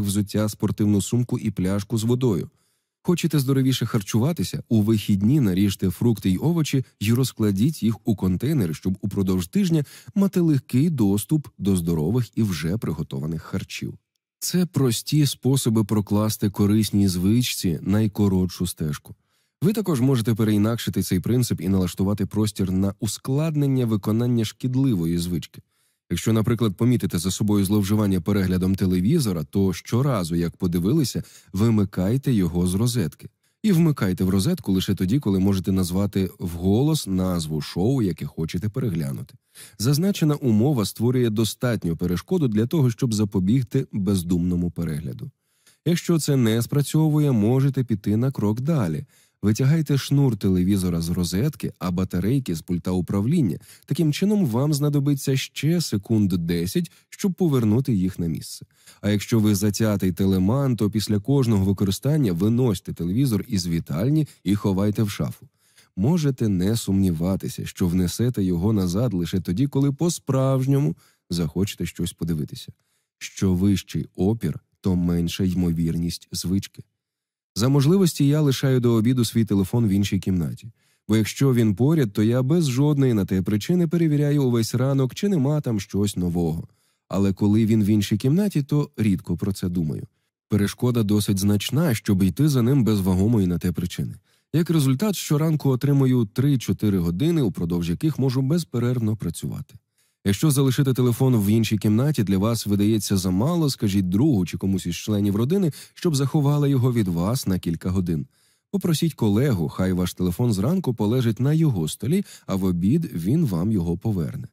взуття, спортивну сумку і пляшку з водою. Хочете здоровіше харчуватися? У вихідні наріжте фрукти й овочі і розкладіть їх у контейнери, щоб упродовж тижня мати легкий доступ до здорових і вже приготованих харчів. Це прості способи прокласти корисній звичці найкоротшу стежку. Ви також можете переінакшити цей принцип і налаштувати простір на ускладнення виконання шкідливої звички. Якщо, наприклад, помітите за собою зловживання переглядом телевізора, то щоразу, як подивилися, вимикайте його з розетки. І вмикайте в розетку лише тоді, коли можете назвати вголос назву шоу, яке хочете переглянути. Зазначена умова створює достатню перешкоду для того, щоб запобігти бездумному перегляду. Якщо це не спрацьовує, можете піти на крок далі. Витягайте шнур телевізора з розетки, а батарейки з пульта управління. Таким чином, вам знадобиться ще секунд 10, щоб повернути їх на місце. А якщо ви затятий телеман, то після кожного використання виносьте телевізор із вітальні і ховайте в шафу. Можете не сумніватися, що внесете його назад лише тоді, коли по-справжньому захочете щось подивитися. Що вищий опір, то менша ймовірність звички. За можливості я лишаю до обіду свій телефон в іншій кімнаті. Бо якщо він поряд, то я без жодної на те причини перевіряю увесь ранок, чи нема там щось нового. Але коли він в іншій кімнаті, то рідко про це думаю. Перешкода досить значна, щоб йти за ним без вагомої на те причини. Як результат, щоранку отримую 3-4 години, упродовж яких можу безперервно працювати. Якщо залишити телефон в іншій кімнаті, для вас видається замало, скажіть другу чи комусь із членів родини, щоб заховали його від вас на кілька годин. Попросіть колегу, хай ваш телефон зранку полежить на його столі, а в обід він вам його поверне.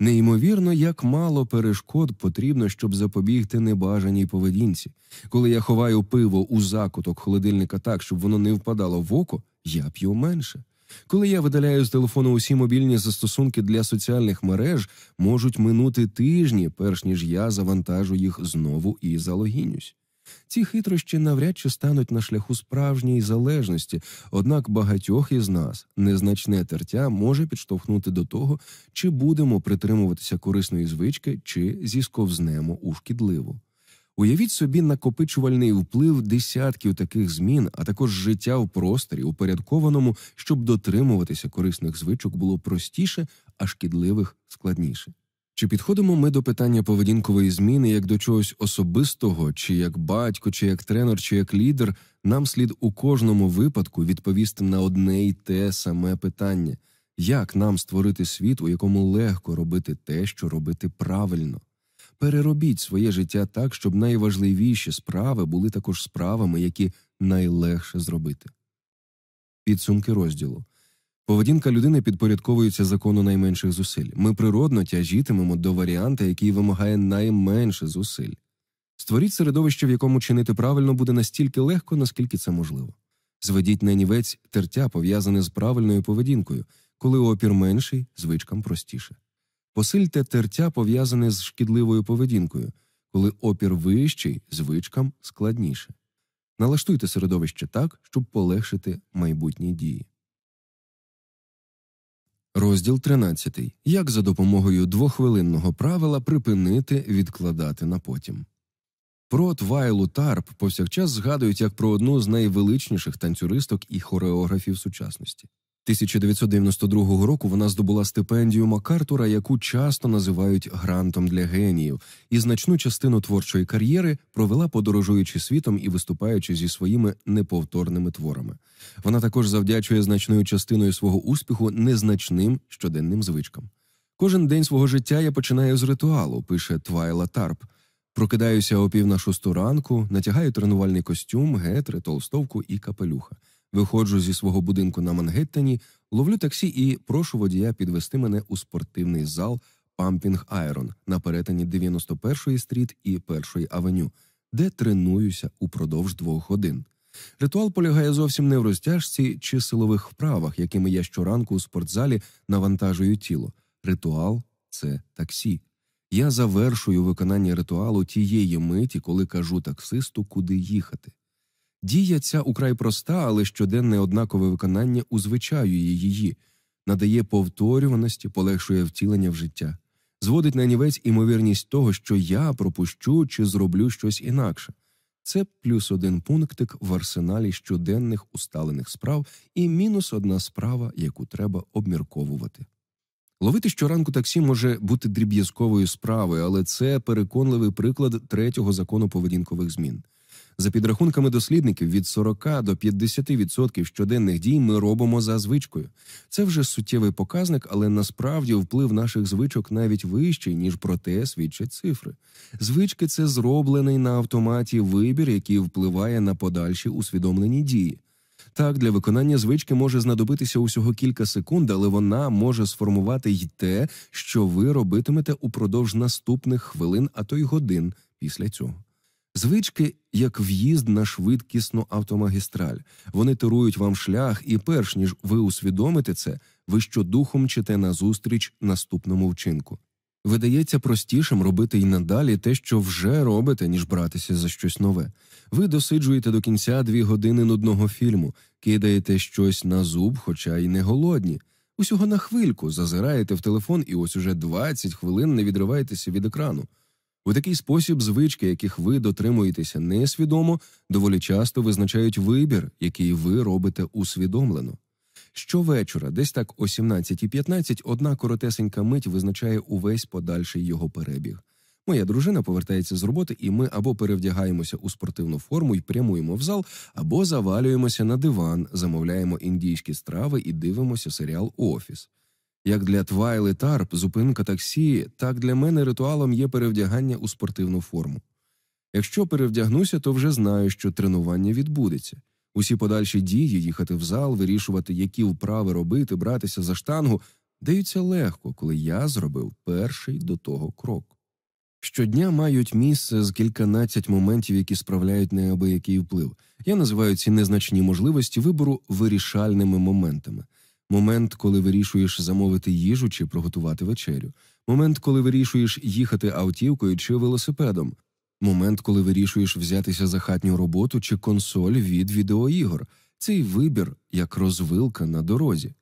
Неймовірно, як мало перешкод потрібно, щоб запобігти небажаній поведінці. Коли я ховаю пиво у закуток холодильника так, щоб воно не впадало в око, я п'ю менше. Коли я видаляю з телефону усі мобільні застосунки для соціальних мереж, можуть минути тижні, перш ніж я завантажу їх знову і залогінюсь. Ці хитрощі навряд чи стануть на шляху справжньої залежності, однак багатьох із нас незначне тертя може підштовхнути до того, чи будемо притримуватися корисної звички, чи зісковзнемо у шкідливу. Уявіть собі накопичувальний вплив десятків таких змін, а також життя в просторі, упорядкованому, щоб дотримуватися корисних звичок було простіше, а шкідливих складніше. Чи підходимо ми до питання поведінкової зміни як до чогось особистого, чи як батько, чи як тренер, чи як лідер, нам слід у кожному випадку відповісти на одне й те саме питання як нам створити світ, у якому легко робити те, що робити правильно? Переробіть своє життя так, щоб найважливіші справи були також справами, які найлегше зробити. Підсумки розділу поведінка людини підпорядковується закону найменших зусиль. Ми природно тяжітимемо до варіанта, який вимагає найменше зусиль. Створіть середовище, в якому чинити правильно буде настільки легко, наскільки це можливо. Зведіть на нівець тертя, пов'язане з правильною поведінкою, коли опір менший, звичкам простіше. Посильте тертя пов'язане з шкідливою поведінкою, коли опір вищий, звичкам складніше. Налаштуйте середовище так, щоб полегшити майбутні дії. Розділ 13. Як за допомогою двохвилинного правила припинити відкладати на потім. Про Твайлу Тарп повсякчас згадують як про одну з найвеличніших танцюристок і хореографів сучасності. 1992 року вона здобула стипендію Макартура, яку часто називають грантом для геніїв, і значну частину творчої кар'єри провела подорожуючи світом і виступаючи зі своїми неповторними творами. Вона також завдячує значною частиною свого успіху незначним щоденним звичкам. Кожен день свого життя я починаю з ритуалу, пише Твайла Тарп. Прокидаюся о пів на шосту ранку, натягаю тренувальний костюм, гетри, толстовку і капелюха. Виходжу зі свого будинку на Мангеттені, ловлю таксі і прошу водія підвести мене у спортивний зал Pumping Iron на перетині 91-ї стріт і 1-ї авеню, де тренуюся упродовж двох годин. Ритуал полягає зовсім не в розтяжці чи силових вправах, якими я щоранку у спортзалі навантажую тіло. Ритуал це таксі. Я завершую виконання ритуалу тієї миті, коли кажу таксисту, куди їхати. Дія ця украй проста, але щоденне однакове виконання узвичаює її, надає повторюваності, полегшує втілення в життя, зводить на нівець імовірність того, що я пропущу чи зроблю щось інакше. це плюс один пунктик в арсеналі щоденних усталених справ і мінус одна справа, яку треба обмірковувати. Ловити щоранку таксі може бути дріб'язковою справою, але це переконливий приклад третього закону поведінкових змін. За підрахунками дослідників, від 40 до 50% щоденних дій ми робимо за звичкою. Це вже суттєвий показник, але насправді вплив наших звичок навіть вищий, ніж про те свідчать цифри. Звички це зроблений на автоматі вибір, який впливає на подальші усвідомлені дії. Так, для виконання звички може знадобитися усього кілька секунд, але вона може сформувати й те, що ви робитимете упродовж наступних хвилин, а то й годин після цього. Звички як в'їзд на швидкісну автомагістраль. Вони тирують вам шлях, і перш ніж ви усвідомите це, ви щодухом чите назустріч наступному вчинку. Видається простішим робити й надалі те, що вже робите, ніж братися за щось нове. Ви досиджуєте до кінця дві години нудного фільму, кидаєте щось на зуб, хоча й не голодні. Усього на хвильку зазираєте в телефон, і ось уже 20 хвилин не відриваєтеся від екрану. У такий спосіб звички, яких ви дотримуєтеся несвідомо, доволі часто визначають вибір, який ви робите усвідомлено. Щовечора, десь так о 17.15, одна коротесенька мить визначає увесь подальший його перебіг. Моя дружина повертається з роботи, і ми або перевдягаємося у спортивну форму і прямуємо в зал, або завалюємося на диван, замовляємо індійські страви і дивимося серіал Офіс. Як для Твайли Тарп, зупинка таксі, так для мене ритуалом є перевдягання у спортивну форму. Якщо перевдягнуся, то вже знаю, що тренування відбудеться. Усі подальші дії, їхати в зал, вирішувати, які вправи робити, братися за штангу, даються легко, коли я зробив перший до того крок. Щодня мають місце з кільканадцять моментів, які справляють неабиякий вплив. Я називаю ці незначні можливості вибору вирішальними моментами. Момент, коли вирішуєш замовити їжу чи приготувати вечерю, момент, коли вирішуєш їхати автівкою чи велосипедом, момент, коли вирішуєш взятися за хатню роботу чи консоль від відеоігор. Цей вибір як розвилка на дорозі.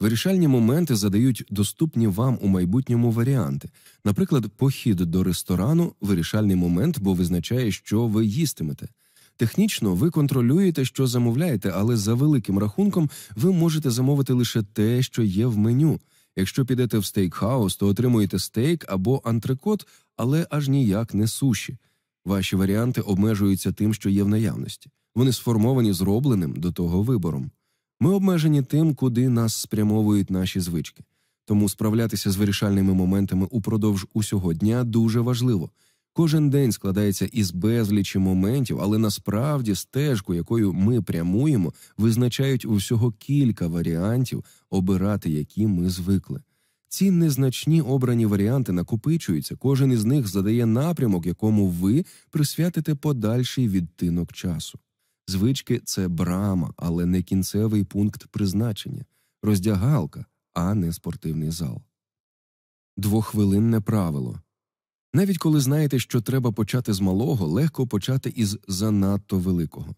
Вирішальні моменти задають доступні вам у майбутньому варіанти. Наприклад, похід до ресторану вирішальний момент, бо визначає, що ви їстимете. Технічно ви контролюєте, що замовляєте, але за великим рахунком ви можете замовити лише те, що є в меню. Якщо підете в стейкхаус, то отримуєте стейк або антрикот, але аж ніяк не суші. Ваші варіанти обмежуються тим, що є в наявності. Вони сформовані зробленим до того вибором. Ми обмежені тим, куди нас спрямовують наші звички. Тому справлятися з вирішальними моментами упродовж усього дня дуже важливо. Кожен день складається із безлічі моментів, але насправді стежку, якою ми прямуємо, визначають усього кілька варіантів, обирати які ми звикли. Ці незначні обрані варіанти накопичуються, кожен із них задає напрямок, якому ви присвятите подальший відтинок часу. Звички це брама, але не кінцевий пункт призначення, роздягалка, а не спортивний зал. Двохвилинне правило. Навіть коли знаєте, що треба почати з малого, легко почати із занадто великого.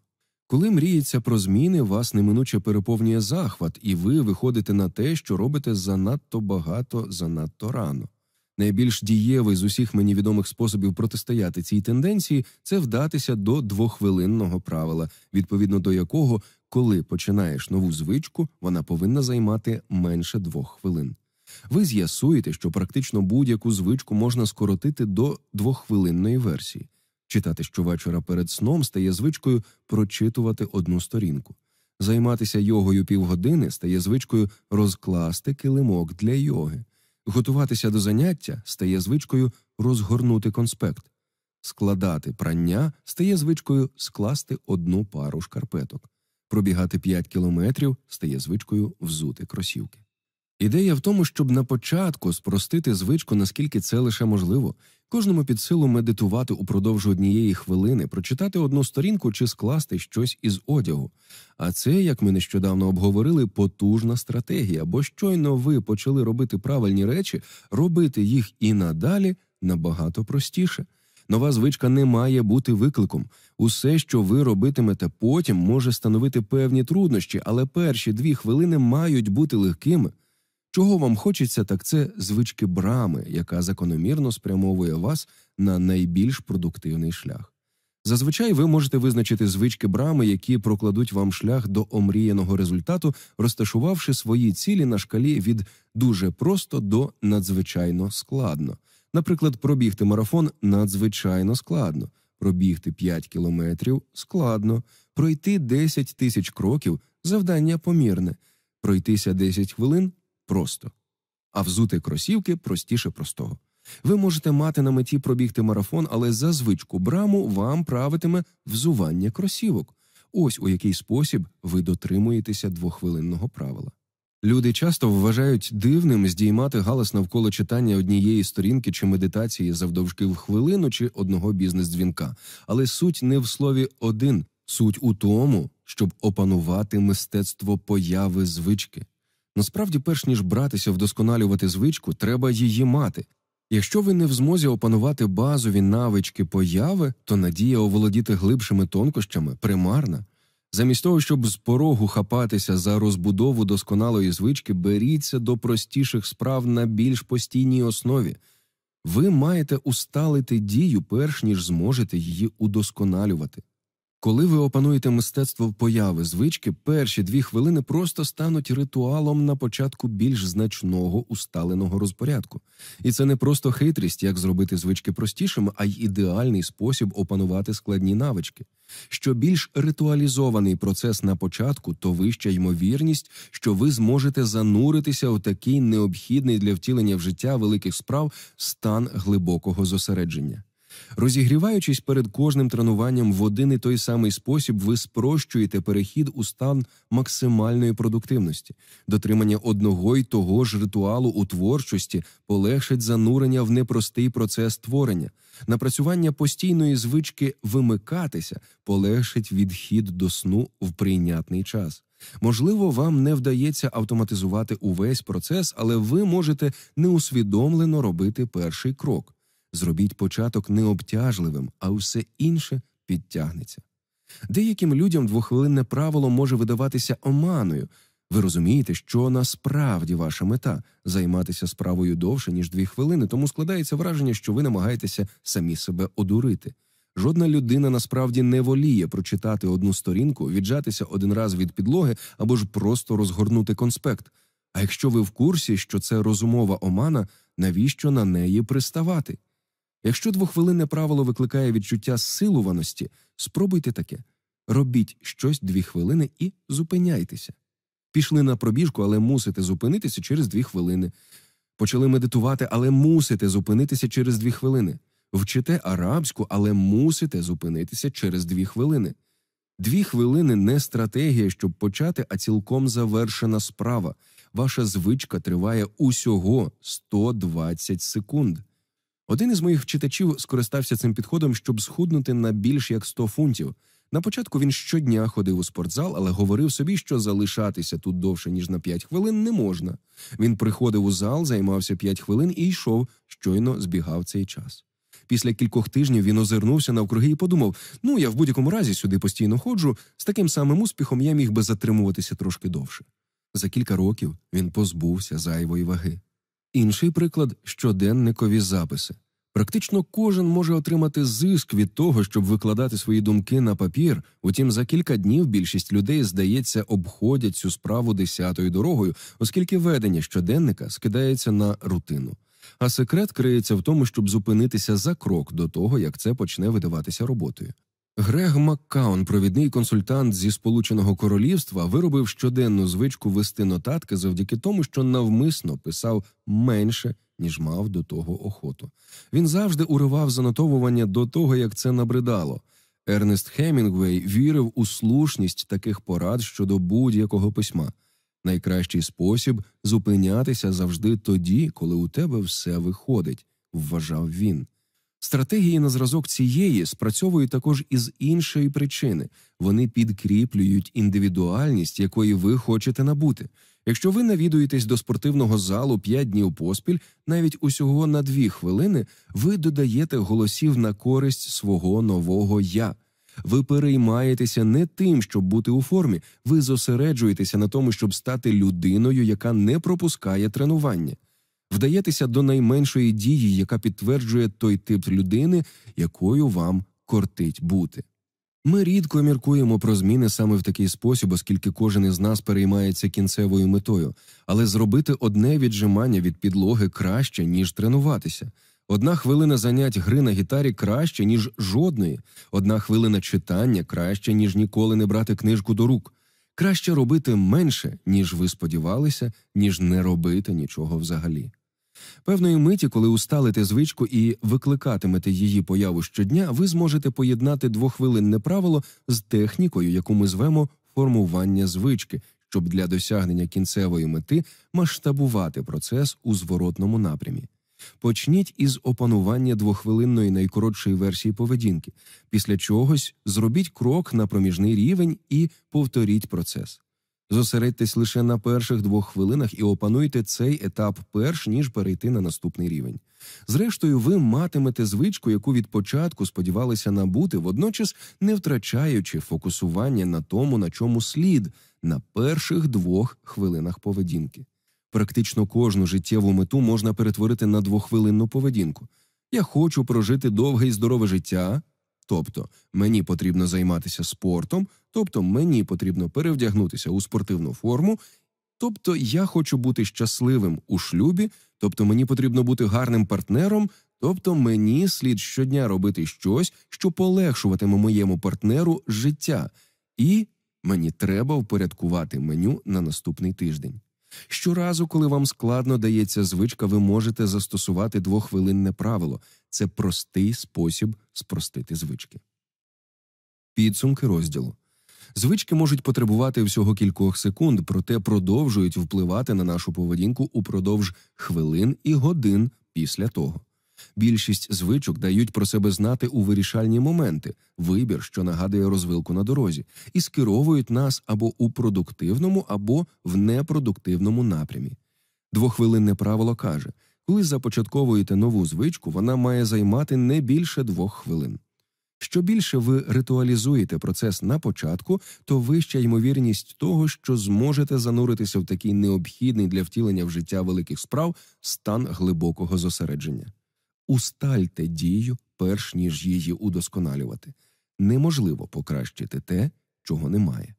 Коли мріється про зміни, вас неминуче переповнює захват, і ви виходите на те, що робите занадто багато, занадто рано. Найбільш дієвий з усіх мені відомих способів протистояти цій тенденції це вдатися до двохвилинного правила, відповідно до якого, коли починаєш нову звичку, вона повинна займати менше двох хвилин. Ви з'ясуєте, що практично будь-яку звичку можна скоротити до двоххвилинної версії. Читати щовечора перед сном стає звичкою прочитувати одну сторінку. Займатися йогою півгодини стає звичкою розкласти килимок для йоги. Готуватися до заняття стає звичкою розгорнути конспект. Складати прання стає звичкою скласти одну пару шкарпеток. Пробігати 5 кілометрів стає звичкою взути кросівки. Ідея в тому, щоб на початку спростити звичку, наскільки це лише можливо, кожному під силу медитувати упродовж однієї хвилини, прочитати одну сторінку чи скласти щось із одягу. А це, як ми нещодавно обговорили, потужна стратегія, бо щойно ви почали робити правильні речі, робити їх і надалі набагато простіше. Нова звичка не має бути викликом. Усе, що ви робитимете потім, може становити певні труднощі, але перші дві хвилини мають бути легкими. Чого вам хочеться, так це звички брами, яка закономірно спрямовує вас на найбільш продуктивний шлях. Зазвичай ви можете визначити звички брами, які прокладуть вам шлях до омріяного результату, розташувавши свої цілі на шкалі від дуже просто до надзвичайно складно. Наприклад, пробігти марафон надзвичайно складно, пробігти 5 кілометрів складно, пройти 10 тисяч кроків завдання помірне, пройтися 10 хвилин просто, а взути кросівки простіше простого. Ви можете мати на меті пробігти марафон, але за звичку браму вам правитиме взування кросівок. Ось у який спосіб ви дотримуєтеся двохвилинного правила. Люди часто вважають дивним здіймати галас навколо читання однієї сторінки чи медитації завдовжки в хвилину чи одного бізнес-дзвінка, але суть не в слові один, суть у тому, щоб опанувати мистецтво появи звички. Насправді, перш ніж братися вдосконалювати звичку, треба її мати. Якщо ви не в змозі опанувати базові навички появи, то надія оволодіти глибшими тонкощами примарна. Замість того, щоб з порогу хапатися за розбудову досконалої звички, беріться до простіших справ на більш постійній основі. Ви маєте усталити дію, перш ніж зможете її удосконалювати. Коли ви опануєте мистецтво появи звички, перші дві хвилини просто стануть ритуалом на початку більш значного усталеного розпорядку. І це не просто хитрість, як зробити звички простішими, а й ідеальний спосіб опанувати складні навички. Що більш ритуалізований процес на початку, то вища ймовірність, що ви зможете зануритися у такий необхідний для втілення в життя великих справ стан глибокого зосередження. Розігріваючись перед кожним тренуванням в один і той самий спосіб, ви спрощуєте перехід у стан максимальної продуктивності, дотримання одного й того ж ритуалу у творчості полегшить занурення в непростий процес творення, напрацювання постійної звички вимикатися полегшить відхід до сну в прийнятний час. Можливо, вам не вдається автоматизувати увесь процес, але ви можете неусвідомлено робити перший крок. Зробіть початок необтяжливим, а все інше підтягнеться. Деяким людям двохвилинне правило може видаватися оманою. Ви розумієте, що насправді ваша мета займатися справою довше, ніж дві хвилини, тому складається враження, що ви намагаєтеся самі себе одурити. Жодна людина насправді не воліє прочитати одну сторінку, віджатися один раз від підлоги або ж просто розгорнути конспект. А якщо ви в курсі, що це розумова омана, навіщо на неї приставати? Якщо двохвилинне правило викликає відчуття силуваності, спробуйте таке робіть щось дві хвилини і зупиняйтеся. Пішли на пробіжку, але мусите зупинитися через дві хвилини. Почали медитувати, але мусите зупинитися через дві хвилини. Вчите арабську, але мусите зупинитися через дві хвилини. Дві хвилини не стратегія, щоб почати, а цілком завершена справа. Ваша звичка триває усього 120 секунд. Один із моїх читачів скористався цим підходом, щоб схуднути на більш як 100 фунтів. На початку він щодня ходив у спортзал, але говорив собі, що залишатися тут довше ніж на 5 хвилин не можна. Він приходив у зал, займався 5 хвилин і йшов, щойно збігав цей час. Після кількох тижнів він озирнувся навкруги і подумав: ну я в будь-якому разі сюди постійно ходжу, з таким самим успіхом я міг би затримуватися трошки довше. За кілька років він позбувся зайвої ваги. Інший приклад щоденникові записи. Практично кожен може отримати зиск від того, щоб викладати свої думки на папір. Утім, за кілька днів більшість людей, здається, обходять цю справу десятою дорогою, оскільки ведення щоденника скидається на рутину. А секрет криється в тому, щоб зупинитися за крок до того, як це почне видаватися роботою. Грег Маккаун, провідний консультант зі Сполученого Королівства, виробив щоденну звичку вести нотатки завдяки тому, що навмисно писав менше, ніж мав до того охоту. Він завжди уривав занотовування до того, як це набридало. Ернест Хемінгвей вірив у слушність таких порад щодо будь-якого письма. Найкращий спосіб зупинятися завжди тоді, коли у тебе все виходить, вважав він. Стратегії на зразок цієї спрацьовують також із іншої причини вони підкріплюють індивідуальність, якої ви хочете набути. Якщо ви навідуєтесь до спортивного залу 5 днів поспіль, навіть усього на 2 хвилини, ви додаєте голосів на користь свого нового я. Ви переймаєтеся не тим, щоб бути у формі, ви зосереджуєтеся на тому, щоб стати людиною, яка не пропускає тренування вдаєтеся до найменшої дії, яка підтверджує той тип людини, якою вам кортить бути. Ми рідко міркуємо про зміни саме в такий спосіб, оскільки кожен із нас переймається кінцевою метою, але зробити одне віджимання від підлоги краще, ніж тренуватися. Одна хвилина занять гри на гітарі краще, ніж жодної, одна хвилина читання краще, ніж ніколи не брати книжку до рук. Краще робити менше, ніж ви сподівалися, ніж не робити нічого взагалі. Певної миті, коли усталите звичку і викликатимете її появу щодня, ви зможете поєднати двохвилинне правило з технікою, яку ми звемо формування звички, щоб для досягнення кінцевої мети масштабувати процес у зворотному напрямі. Почніть із опанування двохвилинної найкоротшої версії поведінки, після чогось зробіть крок на проміжний рівень і повторіть процес. Зосередьтесь лише на перших двох хвилинах і опануйте цей етап перш ніж перейти на наступний рівень. Зрештою, ви матимете звичку, яку від початку сподівалися набути, водночас не втрачаючи фокусування на тому, на чому слід, на перших двох хвилинах поведінки. Практично кожну життєву мету можна перетворити на двохвилинну поведінку. Я хочу прожити довге і здорове життя, тобто мені потрібно займатися спортом, тобто мені потрібно перевдягнутися у спортивну форму, тобто я хочу бути щасливим у шлюбі, тобто мені потрібно бути гарним партнером, тобто мені слід щодня робити щось, що полегшуватиме моєму партнеру життя, і мені треба впорядкувати меню на наступний тиждень. Щоразу, коли вам складно дається звичка, ви можете застосувати двохвилинне правило це простий спосіб спростити звички. Підсумки розділу звички можуть потребувати всього кількох секунд, проте продовжують впливати на нашу поведінку упродовж хвилин і годин після того. Більшість звичок дають про себе знати у вирішальні моменти, вибір, що нагадує розвилку на дорозі, і скеровують нас або у продуктивному, або в непродуктивному напрямі. Двохвилинне правило каже коли започатковуєте нову звичку, вона має займати не більше двох хвилин. Що більше ви ритуалізуєте процес на початку, то вища ймовірність того, що зможете зануритися в такий необхідний для втілення в життя великих справ стан глибокого зосередження устальте дію, перш ніж її удосконалювати. Неможливо покращити те, чого немає.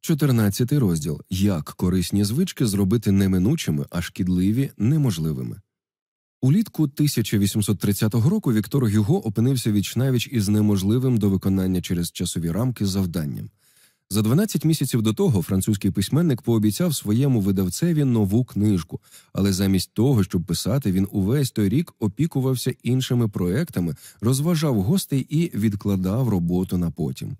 14 розділ Як корисні звички зробити неминучими, а шкідливі неможливими. Улітку 1830 року Віктор Гюго опинився вічнавіч із неможливим до виконання через часові рамки завданням. За 12 місяців до того французький письменник пообіцяв своєму видавцеві нову книжку, але замість того, щоб писати, він увесь той рік опікувався іншими проектами, розважав гостей і відкладав роботу на потім.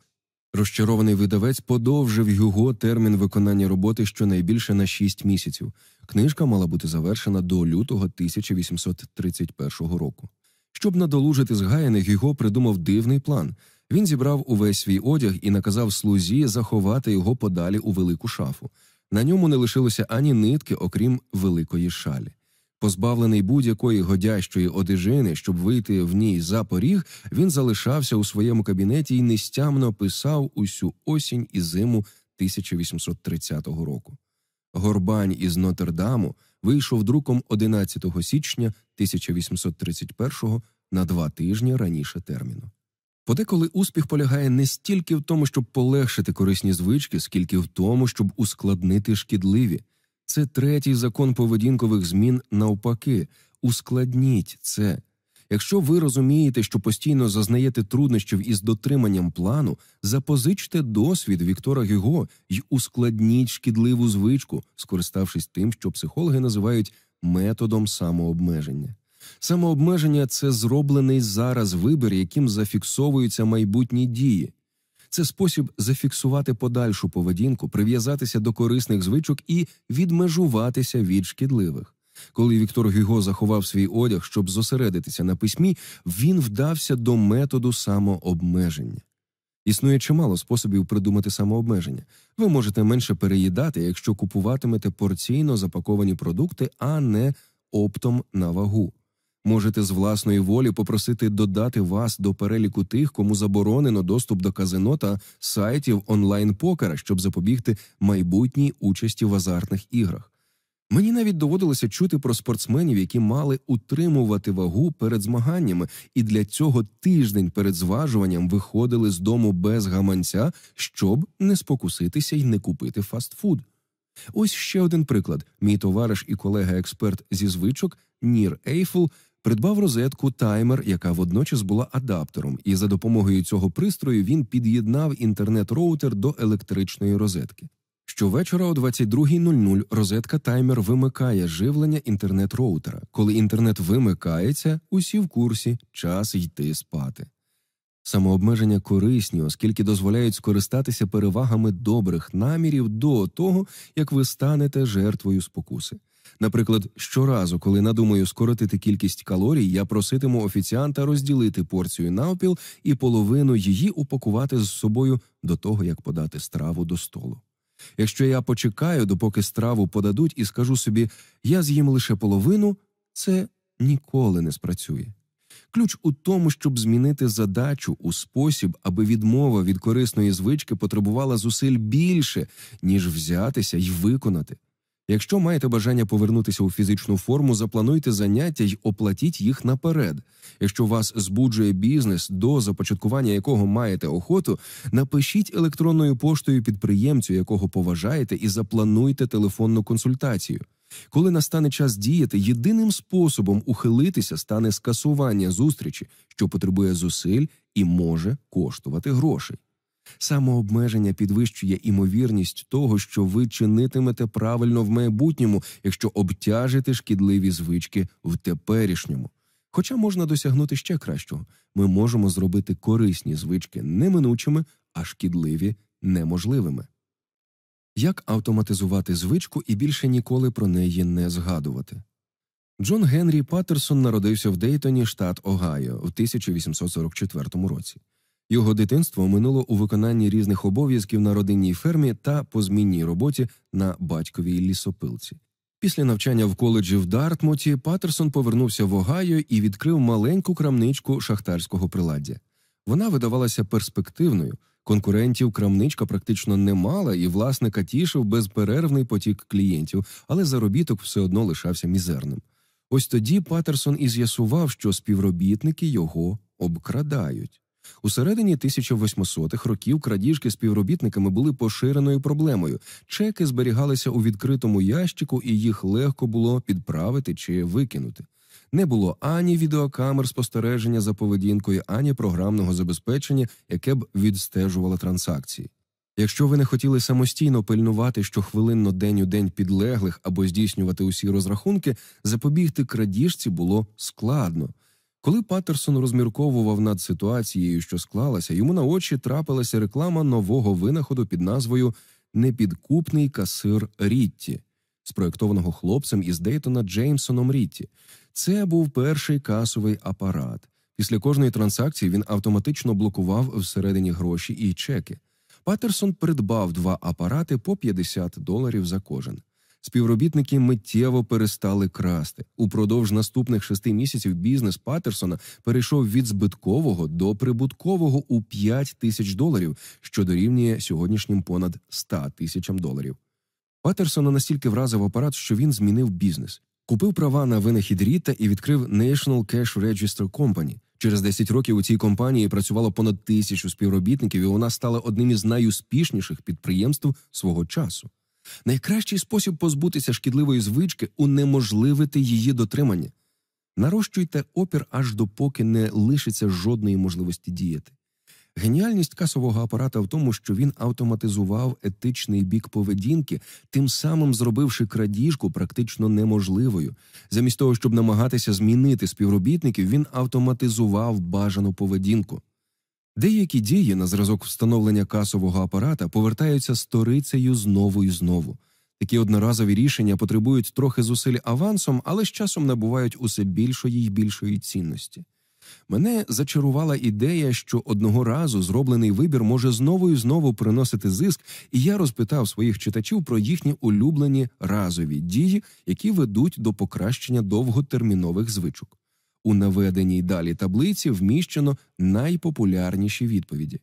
Розчарований видавець подовжив його термін виконання роботи щонайбільше на 6 місяців. Книжка мала бути завершена до лютого 1831 року. Щоб надолужити згаяне, Гюго придумав дивний план. Він зібрав увесь свій одяг і наказав слузі заховати його подалі у велику шафу. На ньому не лишилося ані нитки, окрім великої шалі. Позбавлений будь-якої годящої одежини, щоб вийти в ній за поріг, він залишався у своєму кабінеті і нестямно писав усю осінь і зиму 1830 року. Горбань із Нотр-Даму вийшов друком 11 січня 1831 на два тижні раніше терміну. Подеколи успіх полягає не стільки в тому, щоб полегшити корисні звички, скільки в тому, щоб ускладнити шкідливі. Це третій закон поведінкових змін навпаки. Ускладніть це. Якщо ви розумієте, що постійно зазнаєте труднощів із дотриманням плану, запозичте досвід Віктора Гюго й ускладніть шкідливу звичку, скориставшись тим, що психологи називають методом самообмеження. Самообмеження це зроблений зараз вибір, яким зафіксовуються майбутні дії. Це спосіб зафіксувати подальшу поведінку, прив'язатися до корисних звичок і відмежуватися від шкідливих. Коли Віктор Гюго заховав свій одяг, щоб зосередитися на письмі, він вдався до методу самообмеження. Існує чимало способів придумати самообмеження. Ви можете менше переїдати, якщо купуватимете порційно запаковані продукти, а не оптом на вагу. Можете з власної волі попросити додати вас до переліку тих, кому заборонено доступ до казино та сайтів онлайн покера, щоб запобігти майбутній участі в азартних іграх. Мені навіть доводилося чути про спортсменів, які мали утримувати вагу перед змаганнями, і для цього тиждень перед зважуванням виходили з дому без гаманця, щоб не спокуситися і не купити фастфуд. Ось ще один приклад: мій товариш і колега-експерт зі звичок Нір Ейфл придбав розетку таймер, яка водночас була адаптером, і за допомогою цього пристрою він під'єднав інтернет-роутер до електричної розетки. Щовечора о 22.00 розетка таймер вимикає живлення інтернет-роутера. Коли інтернет вимикається, усі в курсі час йти спати. Самообмеження корисні, оскільки дозволяють скористатися перевагами добрих намірів до того, як ви станете жертвою спокуси. Наприклад, щоразу, коли надумаю скоротити кількість калорій, я проситиму офіціанта розділити порцію навпіл і половину її упакувати з собою до того, як подати страву до столу. Якщо я почекаю, допоки страву подадуть, і скажу собі, я з'їм лише половину, це ніколи не спрацює. Ключ у тому, щоб змінити задачу у спосіб, аби відмова від корисної звички потребувала зусиль більше, ніж взятися й виконати. Якщо маєте бажання повернутися у фізичну форму, заплануйте заняття й оплатіть їх наперед. Якщо вас збуджує бізнес, до започаткування якого маєте охоту, напишіть електронною поштою підприємцю, якого поважаєте, і заплануйте телефонну консультацію. Коли настане час діяти, єдиним способом ухилитися стане скасування зустрічі, що потребує зусиль і може коштувати грошей. Самообмеження підвищує імовірність того, що ви чинитимете правильно в майбутньому, якщо обтяжите шкідливі звички в теперішньому. Хоча можна досягнути ще кращого, ми можемо зробити корисні звички неминучими, а шкідливі неможливими. Як автоматизувати звичку і більше ніколи про неї не згадувати? Джон Генрі Паттерсон народився в Дейтоні, штат Огайо, в 1844 році. Його дитинство минуло у виконанні різних обов'язків на родинній фермі та по змінній роботі на батьковій лісопилці. Після навчання в коледжі в Дартмуті Паттерсон повернувся в Огайо і відкрив маленьку крамничку шахтарського приладдя. Вона видавалася перспективною. Конкурентів крамничка практично не мала, і власника тішив безперервний потік клієнтів, але заробіток все одно лишався мізерним. Ось тоді Паттерсон і з'ясував, що співробітники його обкрадають. У середині 1800-х років крадіжки співробітниками були поширеною проблемою. Чеки зберігалися у відкритому ящику, і їх легко було підправити чи викинути. Не було ані відеокамер спостереження за поведінкою, ані програмного забезпечення, яке б відстежувало транзакції. Якщо ви не хотіли самостійно пильнувати щохвилинно день у день підлеглих або здійснювати усі розрахунки, запобігти крадіжці було складно. Коли Паттерсон розмірковував над ситуацією, що склалася, йому на очі трапилася реклама нового винаходу під назвою Непідкупний касир Рітті, спроєктованого хлопцем із Дейтона Джеймсоном Рітті. Це був перший касовий апарат. Після кожної транзакції він автоматично блокував всередині гроші і чеки. Паттерсон придбав два апарати по 50 доларів за кожен. Співробітники миттєво перестали красти. Упродовж наступних шести місяців бізнес Паттерсона перейшов від збиткового до прибуткового у 5 тисяч доларів, що дорівнює сьогоднішнім понад 100 тисячам доларів. Паттерсона настільки вразив апарат, що він змінив бізнес. Купив права на винахід Ріта і відкрив National Cash Register Company. Через 10 років у цій компанії працювало понад тисячу співробітників, і вона стала одним із найуспішніших підприємств свого часу. Найкращий спосіб позбутися шкідливої звички унеможливити її дотримання. Нарощуйте опір аж допоки не лишиться жодної можливості діяти. Геніальність касового апарата в тому, що він автоматизував етичний бік поведінки, тим самим зробивши крадіжку практично неможливою. Замість того, щоб намагатися змінити співробітників, він автоматизував бажану поведінку. Деякі дії на зразок встановлення касового апарата повертаються сторицею знову і знову. Такі одноразові рішення потребують трохи зусиль авансом, але з часом набувають усе більшої й більшої цінності. Мене зачарувала ідея, що одного разу зроблений вибір може знову і знову приносити зиск, і я розпитав своїх читачів про їхні улюблені разові дії, які ведуть до покращення довготермінових звичок. У наведеній далі таблиці вміщено найпопулярніші відповіді.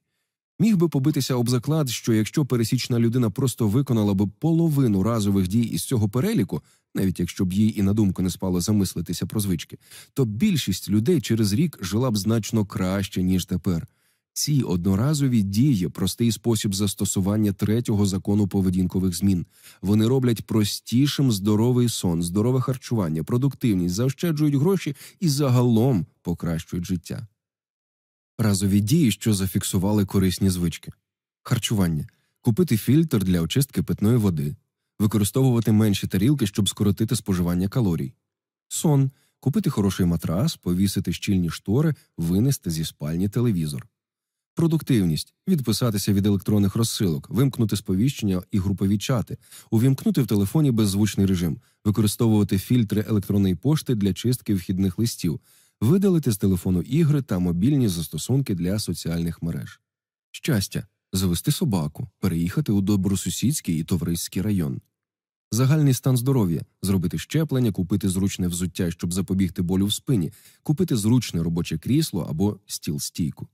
Міг би побитися об заклад, що якщо пересічна людина просто виконала б половину разових дій із цього переліку, навіть якщо б їй і на думку не спало замислитися про звички, то більшість людей через рік жила б значно краще ніж тепер. Ці одноразові дії простий спосіб застосування третього закону поведінкових змін. Вони роблять простішим здоровий сон, здорове харчування, продуктивність, заощаджують гроші і загалом покращують життя. Разові дії, що зафіксували корисні звички, харчування, купити фільтр для очистки питної води, використовувати менші тарілки, щоб скоротити споживання калорій, сон, купити хороший матрас, повісити щільні штори, винести зі спальні телевізор. Продуктивність відписатися від електронних розсилок, вимкнути сповіщення і групові чати, увімкнути в телефоні беззвучний режим, використовувати фільтри електронної пошти для чистки вхідних листів, видалити з телефону ігри та мобільні застосунки для соціальних мереж. Щастя завести собаку, переїхати у добросусідський і товариський район. Загальний стан здоров'я зробити щеплення, купити зручне взуття, щоб запобігти болю в спині, купити зручне робоче крісло або стіл стійку.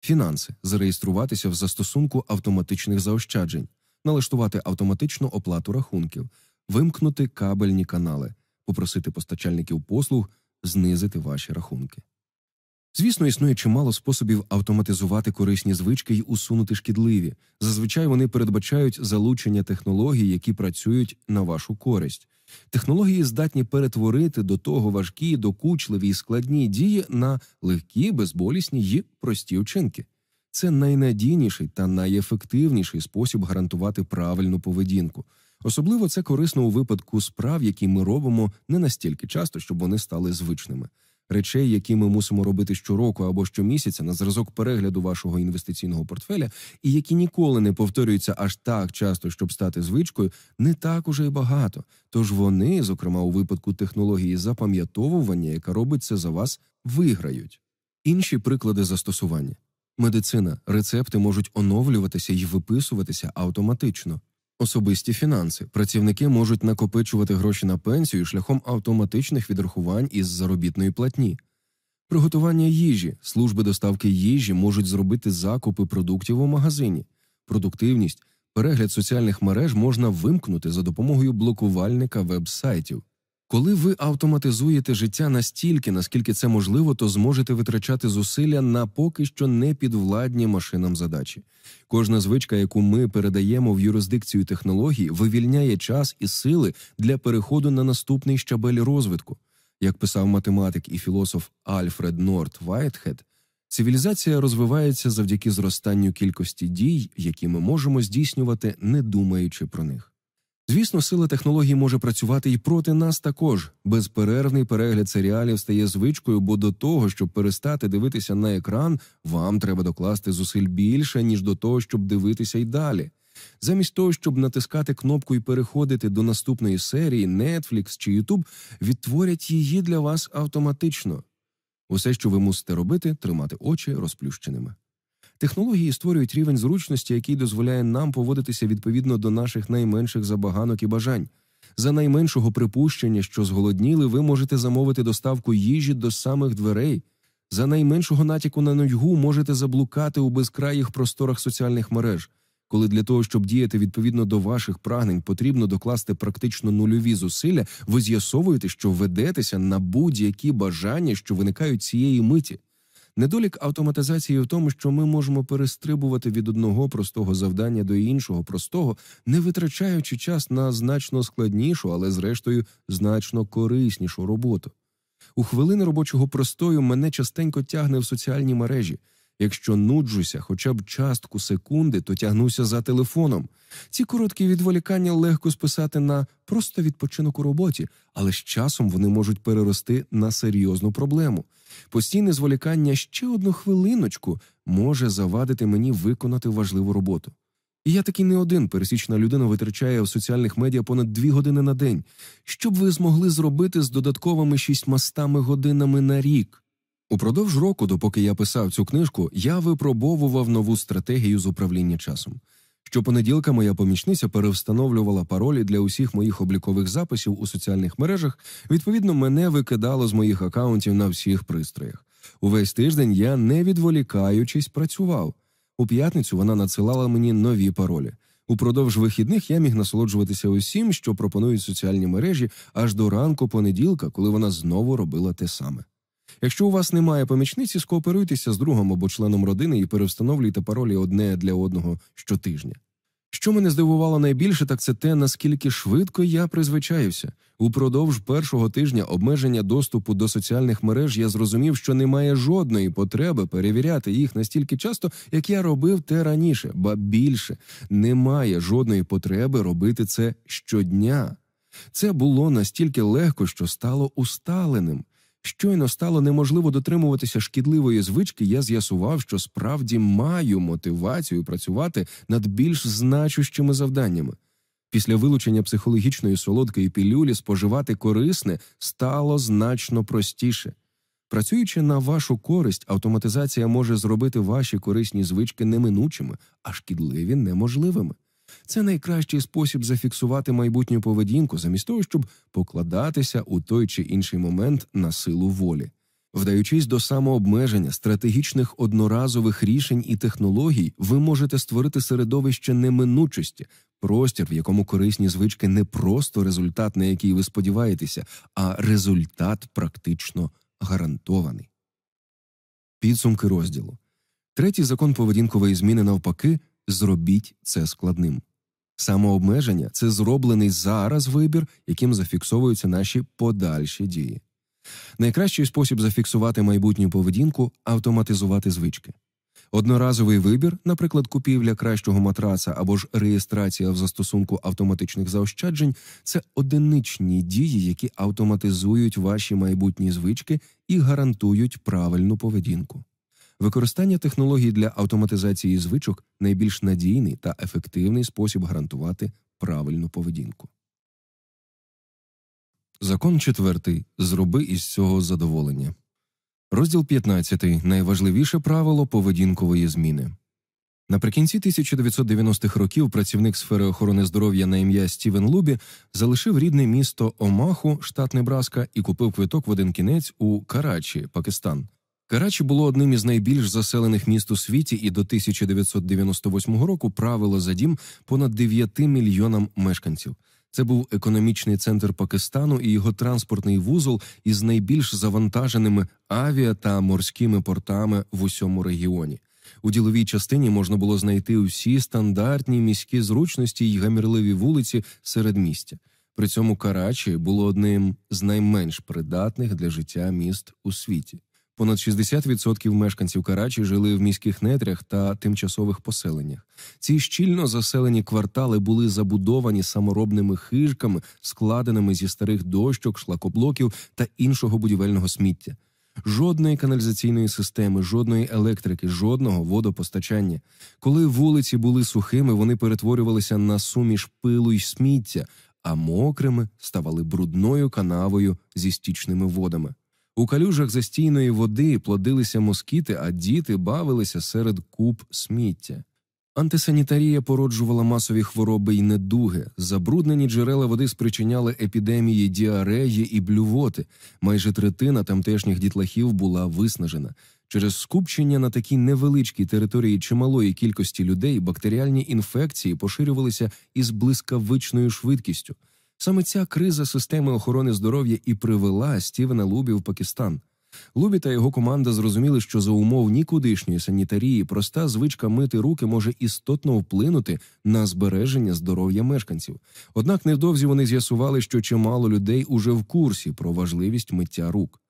Фінанси зареєструватися в застосунку автоматичних заощаджень, налаштувати автоматичну оплату рахунків, вимкнути кабельні канали, попросити постачальників послуг знизити ваші рахунки. Звісно, існує чимало способів автоматизувати корисні звички й усунути шкідливі. Зазвичай вони передбачають залучення технологій, які працюють на вашу користь. Технології здатні перетворити до того важкі, докучливі і складні дії на легкі, безболісні й прості вчинки. Це найнадійніший та найефективніший спосіб гарантувати правильну поведінку. Особливо це корисно у випадку справ, які ми робимо не настільки часто, щоб вони стали звичними речей, які ми мусимо робити щороку або щомісяця на зразок перегляду вашого інвестиційного портфеля, і які ніколи не повторюються аж так часто, щоб стати звичкою, не так уже й багато. Тож вони, зокрема у випадку технології запам'ятовування, яка робить це за вас, виграють. Інші приклади застосування. Медицина, рецепти можуть оновлюватися і виписуватися автоматично. Особисті фінанси працівники можуть накопичувати гроші на пенсію шляхом автоматичних відрахувань із заробітної платні. Приготування їжі, служби доставки їжі можуть зробити закупи продуктів у магазині. Продуктивність, перегляд соціальних мереж можна вимкнути за допомогою блокувальника веб-сайтів. Коли ви автоматизуєте життя настільки, наскільки це можливо, то зможете витрачати зусилля на поки що не підвладні машинам задачі. Кожна звичка, яку ми передаємо в юрисдикцію технологій, вивільняє час і сили для переходу на наступний щабель розвитку. Як писав математик і філософ Альфред Норт Вайтхед, цивілізація розвивається завдяки зростанню кількості дій, які ми можемо здійснювати, не думаючи про них. Звісно, сила технологій може працювати і проти нас також. Безперервний перегляд серіалів стає звичкою, бо до того, щоб перестати дивитися на екран, вам треба докласти зусиль більше, ніж до того, щоб дивитися й далі. Замість того, щоб натискати кнопку і переходити до наступної серії, Netflix чи YouTube відтворять її для вас автоматично. Усе, що ви мусите робити, тримати очі розплющеними. Технології створюють рівень зручності, який дозволяє нам поводитися відповідно до наших найменших забаганок і бажань. За найменшого припущення, що зголодніли, ви можете замовити доставку їжі до самих дверей. За найменшого натяку на нудьгу можете заблукати у безкраїх просторах соціальних мереж, коли для того, щоб діяти відповідно до ваших прагнень, потрібно докласти практично нульові зусилля, ви з'ясовуєте, що ведетеся на будь-які бажання, що виникають цієї миті. Недолік автоматизації в тому, що ми можемо перестрибувати від одного простого завдання до іншого простого, не витрачаючи час на значно складнішу, але зрештою значно кориснішу роботу. У хвилини робочого простою мене частенько тягне в соціальні мережі. Якщо нуджуся хоча б частку секунди, то тягнуся за телефоном. Ці короткі відволікання легко списати на просто відпочинок у роботі, але з часом вони можуть перерости на серйозну проблему. Постійне зволікання ще одну хвилиночку може завадити мені виконати важливу роботу. І я таки не один пересічна людина витрачає в соціальних медіа понад дві години на день. Що б ви змогли зробити з додатковими шістьмастами годинами на рік? Упродовж року, допоки я писав цю книжку, я випробовував нову стратегію з управління часом. Щопонеділка моя помічниця перевстановлювала паролі для усіх моїх облікових записів у соціальних мережах. Відповідно, мене викидало з моїх акаунтів на всіх пристроях. Увесь тиждень я, не відволікаючись, працював. У п'ятницю вона надсилала мені нові паролі. Упродовж вихідних я міг насолоджуватися усім, що пропонують соціальні мережі, аж до ранку понеділка, коли вона знову робила те саме. Якщо у вас немає помічниці, скооперуйтеся з другом або членом родини і перевстановлюйте паролі одне для одного щотижня. Що мене здивувало найбільше, так це те, наскільки швидко я призвичаюся. Упродовж першого тижня обмеження доступу до соціальних мереж я зрозумів, що немає жодної потреби перевіряти їх настільки часто, як я робив те раніше, ба більше немає жодної потреби робити це щодня. Це було настільки легко, що стало усталеним. Щойно стало неможливо дотримуватися шкідливої звички, я з'ясував, що справді маю мотивацію працювати над більш значущими завданнями. Після вилучення психологічної солодкої пілюлі споживати корисне стало значно простіше. Працюючи на вашу користь, автоматизація може зробити ваші корисні звички неминучими, а шкідливі неможливими. Це найкращий спосіб зафіксувати майбутню поведінку, замість того, щоб покладатися у той чи інший момент на силу волі. Вдаючись до самообмеження, стратегічних одноразових рішень і технологій, ви можете створити середовище неминучості, простір, в якому корисні звички не просто результат, на який ви сподіваєтеся, а результат практично гарантований. Підсумки розділу третій закон поведінкової зміни навпаки зробіть це складним. Самообмеження це зроблений зараз вибір, яким зафіксовуються наші подальші дії. Найкращий спосіб зафіксувати майбутню поведінку автоматизувати звички. Одноразовий вибір, наприклад, купівля кращого матраца або ж реєстрація в застосунку автоматичних заощаджень це одиничні дії, які автоматизують ваші майбутні звички і гарантують правильну поведінку. Використання технологій для автоматизації звичок найбільш надійний та ефективний спосіб гарантувати правильну поведінку. Закон четвертий. Зроби із цього задоволення. Розділ 15. Найважливіше правило поведінкової зміни. Наприкінці 1990-х років працівник сфери охорони здоров'я на ім'я Стівен Лубі залишив рідне місто Омаху, штат Небраска, і купив квиток в один кінець у Карачі, Пакистан. Карачі було одним із найбільш заселених міст у світі, і до 1998 року правило за дім понад 9 мільйонам мешканців. Це був економічний центр Пакистану і його транспортний вузол із найбільш завантаженими авіа та морськими портами в усьому регіоні. У діловій частині можна було знайти усі стандартні міські зручності й гамірливі вулиці серед містя. При цьому Карачі було одним з найменш придатних для життя міст у світі. Понад 60% мешканців Карачі жили в міських нетрях та тимчасових поселеннях. Ці щільно заселені квартали були забудовані саморобними хижками, складеними зі старих дощок, шлакоблоків та іншого будівельного сміття. Жодної каналізаційної системи, жодної електрики, жодного водопостачання. Коли вулиці були сухими, вони перетворювалися на суміш пилу й сміття, а мокрими ставали брудною канавою зі стічними водами. У калюжах застійної води плодилися москіти, а діти бавилися серед куб сміття. Антисанітарія породжувала масові хвороби й недуги. Забруднені джерела води спричиняли епідемії діареї і блювоти. Майже третина тамтешніх дітлахів була виснажена. Через скупчення на такій невеличкій території чималої кількості людей бактеріальні інфекції поширювалися із блискавичною швидкістю. Саме ця криза системи охорони здоров'я і привела Стівена Лубі в Пакистан. Лубі та його команда зрозуміли, що за умов нікудишньої санітарії проста звичка мити руки може істотно вплинути на збереження здоров'я мешканців. Однак невдовзі вони з'ясували, що чимало людей уже в курсі про важливість миття рук.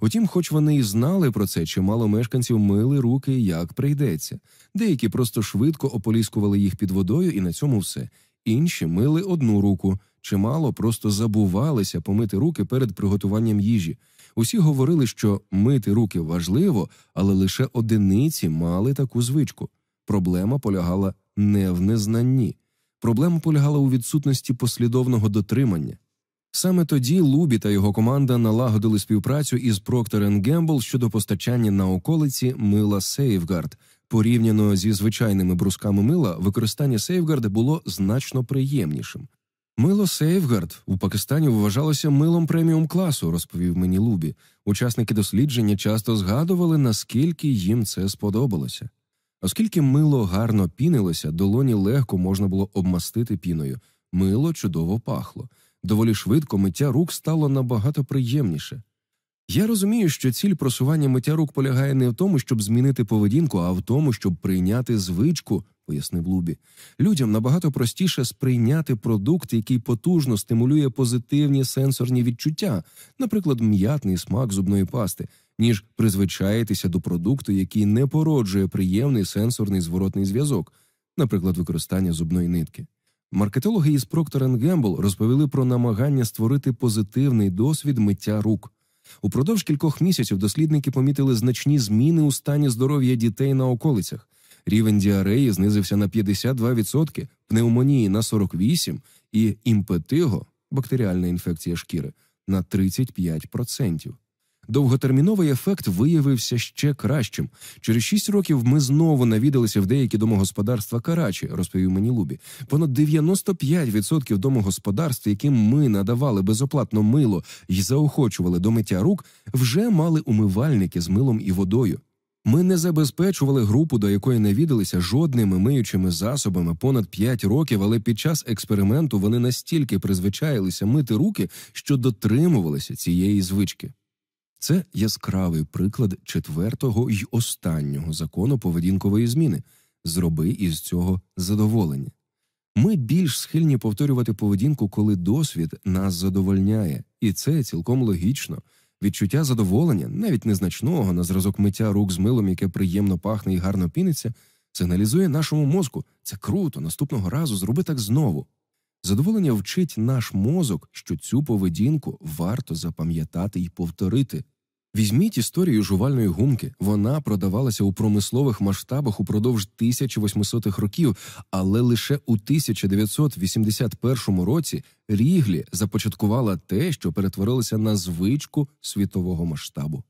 Утім, хоч вони і знали про це, чимало мешканців мили руки як прийдеться. Деякі просто швидко ополіскували їх під водою, і на цьому все. Інші мили одну руку, чимало просто забувалися помити руки перед приготуванням їжі. Усі говорили, що мити руки важливо, але лише одиниці мали таку звичку. Проблема полягала не в незнанні, проблема полягала у відсутності послідовного дотримання. Саме тоді Лубі та його команда налагодили співпрацю із Procter Gamble щодо постачання на околиці мила Safeguard. Порівняно зі звичайними брусками мила, використання Safeguard було значно приємнішим. Мило Сейфгард у Пакистані вважалося милом преміум класу, розповів мені Лубі. Учасники дослідження часто згадували, наскільки їм це сподобалося. Оскільки мило гарно пінилося, долоні легко можна було обмастити піною. Мило чудово пахло. Доволі швидко миття рук стало набагато приємніше. Я розумію, що ціль просування миття рук полягає не в тому, щоб змінити поведінку, а в тому, щоб прийняти звичку, пояснив Лубі. Людям набагато простіше сприйняти продукт, який потужно стимулює позитивні сенсорні відчуття, наприклад, м'ятний смак зубної пасти, ніж призвичаїтися до продукту, який не породжує приємний сенсорний зворотний зв'язок, наприклад, використання зубної нитки. Маркетологи із Procter Gamble розповіли про намагання створити позитивний досвід миття рук. Упродовж кількох місяців дослідники помітили значні зміни у стані здоров'я дітей на околицях. Рівень діареї знизився на 52%, пневмонії на 48% і імпетиго бактеріальна інфекція шкіри на 35%. Довготерміновий ефект виявився ще кращим. Через шість років ми знову навідалися в деякі домогосподарства Карачі, розповів мені Лубі. Понад 95% домогосподарств, яким ми надавали безоплатно мило і заохочували до миття рук, вже мали умивальники з милом і водою. Ми не забезпечували групу, до якої навідалися жодними миючими засобами понад 5 років, але під час експерименту вони настільки призвичаїлися мити руки, що дотримувалися цієї звички. Це яскравий приклад четвертого й останнього закону поведінкової зміни зроби із цього задоволення. Ми більш схильні повторювати поведінку, коли досвід нас задовольняє, і це цілком логічно. Відчуття задоволення, навіть незначного на зразок миття рук з милом, яке приємно пахне і гарно піниться, сигналізує нашому мозку це круто, наступного разу зроби так знову. Задоволення вчить наш мозок, що цю поведінку варто запам'ятати і повторити. Візьміть історію жувальної гумки. Вона продавалася у промислових масштабах упродовж 1800-х років, але лише у 1981 році Ріглі започаткувала те, що перетворилося на звичку світового масштабу.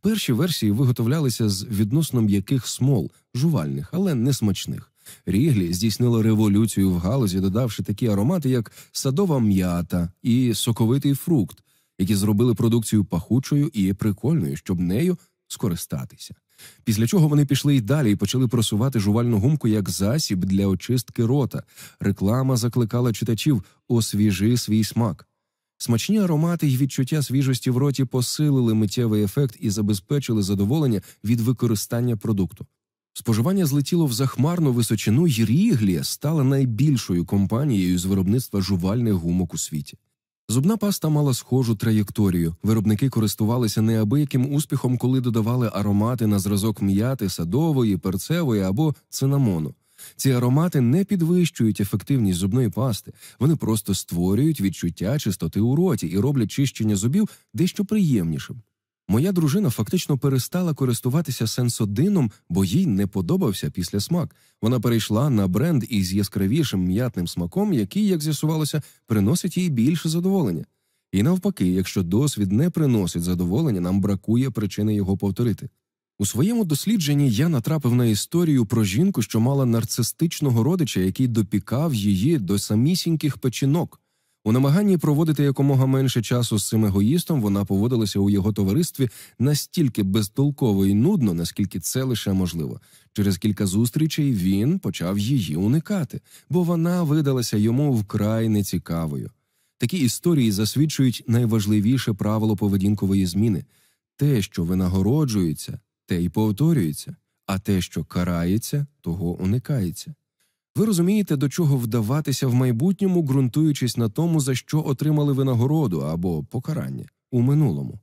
Перші версії виготовлялися з відносно м'яких смол, жувальних, але не смачних. Ріглі здійснила революцію в галузі, додавши такі аромати, як садова м'ята і соковитий фрукт, які зробили продукцію пахучою і прикольною, щоб нею скористатися. Після чого вони пішли й далі і почали просувати жувальну гумку як засіб для очистки рота. Реклама закликала читачів освіжи свій смак. Смачні аромати й відчуття свіжості в роті посилили миттєвий ефект і забезпечили задоволення від використання продукту. Споживання злетіло в захмарну височину, й Ріглі стала найбільшою компанією з виробництва жувальних гумок у світі. Зубна паста мала схожу траєкторію. Виробники користувалися неабияким успіхом, коли додавали аромати на зразок м'яти, садової, перцевої або цинамону. Ці аромати не підвищують ефективність зубної пасти, вони просто створюють відчуття чистоти у роті і роблять чищення зубів дещо приємнішим. Моя дружина фактично перестала користуватися сенсодином, бо їй не подобався після смак. Вона перейшла на бренд із яскравішим м'ятним смаком, який, як з'ясувалося, приносить їй більше задоволення. І навпаки, якщо досвід не приносить задоволення, нам бракує причини його повторити. У своєму дослідженні я натрапив на історію про жінку, що мала нарцистичного родича, який допікав її до самісіньких печінок. У намаганні проводити якомога менше часу з цим егоїстом вона поводилася у його товаристві настільки безтолково і нудно, наскільки це лише можливо. Через кілька зустрічей він почав її уникати, бо вона видалася йому вкрай нецікавою. Такі історії засвідчують найважливіше правило поведінкової зміни те, що винагороджується, те й повторюється, а те, що карається, того уникається. Ви розумієте, до чого вдаватися в майбутньому, ґрунтуючись на тому, за що отримали винагороду або покарання у минулому.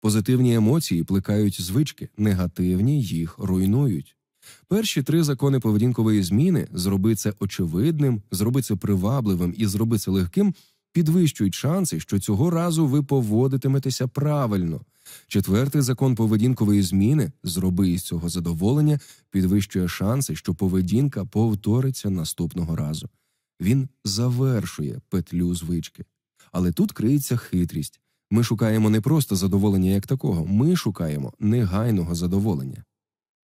Позитивні емоції плекають звички, негативні їх руйнують. Перші три закони поведінкової зміни зроби це очевидним, зроби це привабливим і зроби це легким, підвищують шанси, що цього разу ви поводитиметеся правильно. Четвертий закон поведінкової зміни зроби із цього задоволення, підвищує шанси, що поведінка повториться наступного разу. Він завершує петлю звички. Але тут криється хитрість. Ми шукаємо не просто задоволення як такого, ми шукаємо негайного задоволення.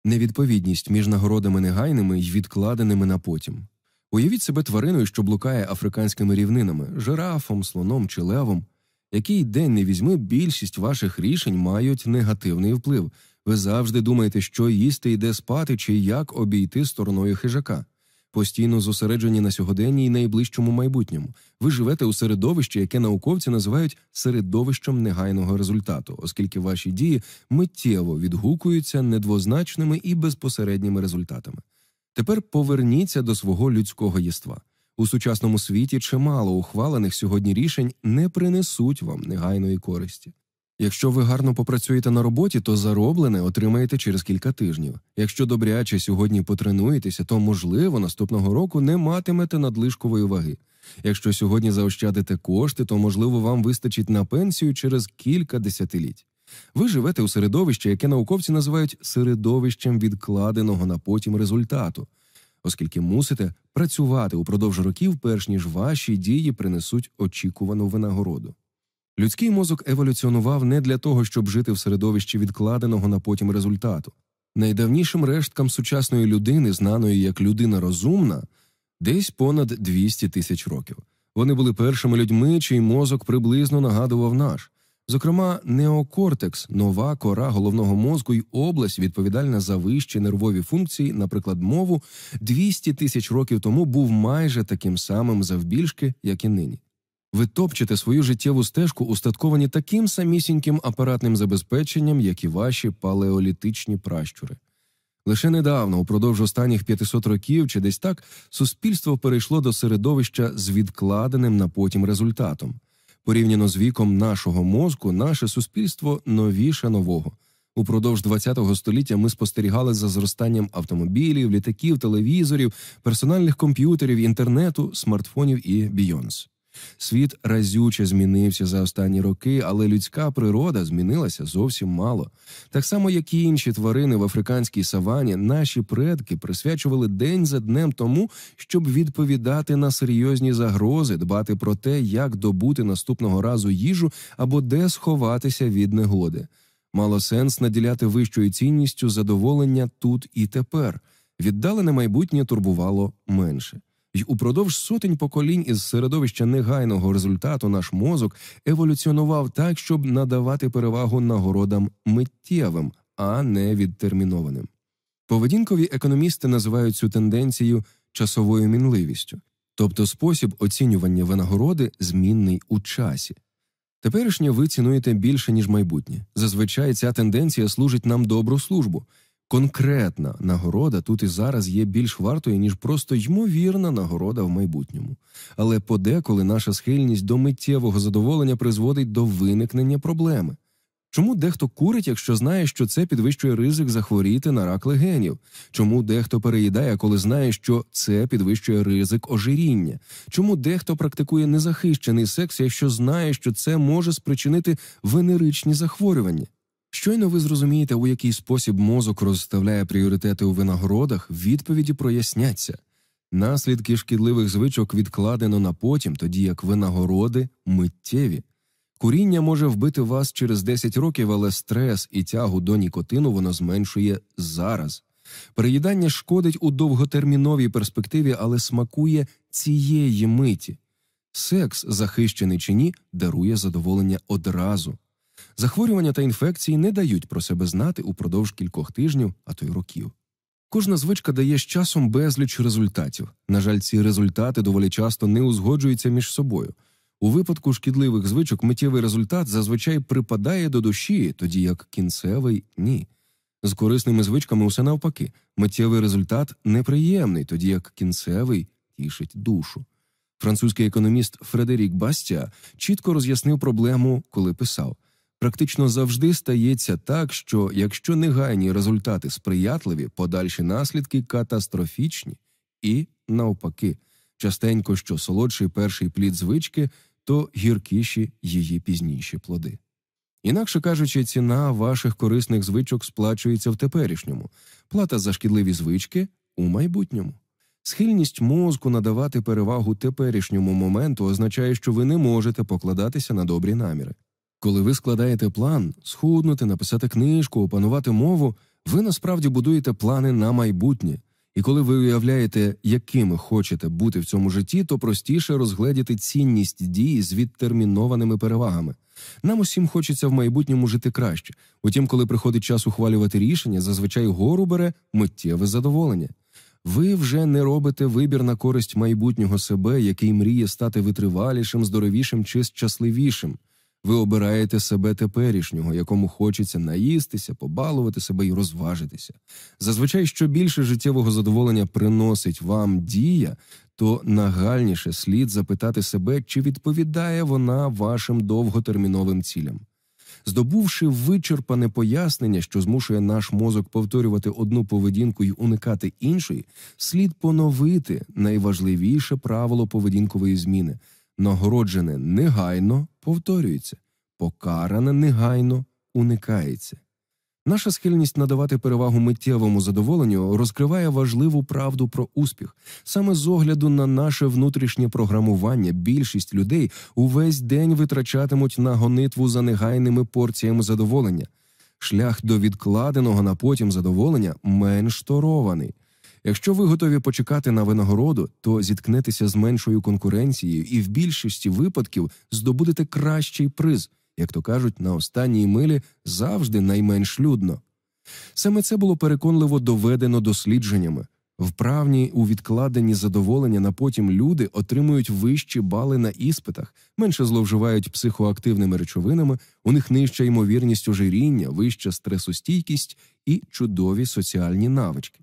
Невідповідність між нагородами негайними й відкладеними на потім. Уявіть себе твариною, що блукає африканськими рівнинами, жирафом, слоном чи левом. Який день не візьми, більшість ваших рішень мають негативний вплив. Ви завжди думаєте, що їсти і де спати, чи як обійти стороною хижака. Постійно зосереджені на сьогоденні і найближчому майбутньому. Ви живете у середовищі, яке науковці називають середовищем негайного результату, оскільки ваші дії миттєво відгукуються недвозначними і безпосередніми результатами. Тепер поверніться до свого людського єства. У сучасному світі чимало ухвалених сьогодні рішень не принесуть вам негайної користі. Якщо ви гарно попрацюєте на роботі, то зароблене отримаєте через кілька тижнів. Якщо добряче сьогодні потренуєтеся, то можливо наступного року не матимете надлишкової ваги. Якщо сьогодні заощадите кошти, то можливо вам вистачить на пенсію через кілька десятиліть. Ви живете у середовищі, яке науковці називають середовищем відкладеного на потім результату, оскільки мусите працювати упродовж років, перш ніж ваші дії принесуть очікувану винагороду. Людський мозок еволюціонував не для того, щоб жити в середовищі відкладеного на потім результату. Найдавнішим решткам сучасної людини, знаної як людина розумна, десь понад 200 тисяч років. Вони були першими людьми, чий мозок приблизно нагадував наш. Зокрема, неокортекс, нова кора головного мозку й область, відповідальна за вищі нервові функції, наприклад, мову, 200 тисяч років тому був майже таким самим завбільшки, як і нині. Ви топчете свою життєву стежку, устатковані таким самісіньким апаратним забезпеченням, як і ваші палеолітичні пращури. Лише недавно, упродовж останніх 500 років чи десь так, суспільство перейшло до середовища з відкладеним на потім результатом. Порівняно з віком нашого мозку, наше суспільство новіше нового. Упродовж ХХ століття ми спостерігали за зростанням автомобілів, літаків, телевізорів, персональних комп'ютерів, інтернету, смартфонів і бійонс. Світ разюче змінився за останні роки, але людська природа змінилася зовсім мало. Так само, як і інші тварини в африканській савані, наші предки присвячували день за днем тому, щоб відповідати на серйозні загрози, дбати про те, як добути наступного разу їжу або де сховатися від негоди. Мало сенс наділяти вищою цінністю задоволення тут і тепер. Віддалене майбутнє турбувало менше. І упродовж сотень поколінь із середовища негайного результату наш мозок еволюціонував так, щоб надавати перевагу нагородам миттєвим, а не відтермінованим. Поведінкові економісти називають цю тенденцію часовою мінливістю, тобто спосіб оцінювання винагороди змінний у часі. Теперішнє ви цінуєте більше, ніж майбутнє. Зазвичай ця тенденція служить нам добру службу. Конкретна нагорода тут і зараз є більш вартою, ніж просто ймовірна нагорода в майбутньому. Але подеколи наша схильність до миттєвого задоволення призводить до виникнення проблеми. Чому дехто курить, якщо знає, що це підвищує ризик захворіти на рак легенів? Чому дехто переїдає, коли знає, що це підвищує ризик ожиріння? Чому дехто практикує незахищений секс, якщо знає, що це може спричинити венеричні захворювання? Щойно ви зрозумієте, у який спосіб мозок розставляє пріоритети у винагородах, відповіді проясняться. Наслідки шкідливих звичок відкладено на потім, тоді як винагороди миттєві. Куріння може вбити вас через 10 років, але стрес і тягу до нікотину воно зменшує зараз. Переїдання шкодить у довготерміновій перспективі, але смакує цієї миті. Секс, захищений чи ні, дарує задоволення одразу. Захворювання та інфекції не дають про себе знати упродовж кількох тижнів, а то й років. Кожна звичка дає з часом безліч результатів. На жаль, ці результати доволі часто не узгоджуються між собою. У випадку шкідливих звичок миттєвий результат зазвичай припадає до душі, тоді як кінцевий ні. З корисними звичками усе навпаки. Миттєвий результат неприємний, тоді як кінцевий тішить душу. Французький економіст Фредерік Бастія чітко роз'яснив проблему, коли писав. Практично завжди стається так, що якщо негайні результати сприятливі, подальші наслідки катастрофічні, і навпаки, частенько що солодший перший плід звички, то гіркіші її пізніші плоди. Інакше кажучи, ціна ваших корисних звичок сплачується в теперішньому, плата за шкідливі звички у майбутньому. Схильність мозку надавати перевагу теперішньому моменту означає, що ви не можете покладатися на добрі наміри. Коли ви складаєте план, схуднути, написати книжку, опанувати мову, ви насправді будуєте плани на майбутнє. І коли ви уявляєте, якими хочете бути в цьому житті, то простіше розгледіти цінність дії з відтермінованими перевагами. Нам усім хочеться в майбутньому жити краще. Утім, коли приходить час ухвалювати рішення, зазвичай гору бере миттєве задоволення. Ви вже не робите вибір на користь майбутнього себе, який мріє стати витривалішим, здоровішим чи щасливішим. Ви обираєте себе теперішнього, якому хочеться наїстися, побалувати себе і розважитися. Зазвичай, що більше життєвого задоволення приносить вам дія, то нагальніше слід запитати себе, чи відповідає вона вашим довготерміновим цілям. Здобувши вичерпане пояснення, що змушує наш мозок повторювати одну поведінку і уникати іншої, слід поновити найважливіше правило поведінкової зміни нагороджене негайно повторюється, покаране негайно уникається. Наша схильність надавати перевагу миттєвому задоволенню розкриває важливу правду про успіх. Саме з огляду на наше внутрішнє програмування більшість людей увесь день витрачатимуть на гонитву за негайними порціями задоволення. Шлях до відкладеного на потім задоволення менш торований. Якщо ви готові почекати на винагороду, то зіткнетеся з меншою конкуренцією і в більшості випадків здобудете кращий приз як то кажуть, на останній милі завжди найменш людно. Саме це було переконливо доведено дослідженнями. Вправні у відкладенні задоволення на потім люди отримують вищі бали на іспитах, менше зловживають психоактивними речовинами, у них нижча ймовірність ожиріння, вища стресостійкість і чудові соціальні навички.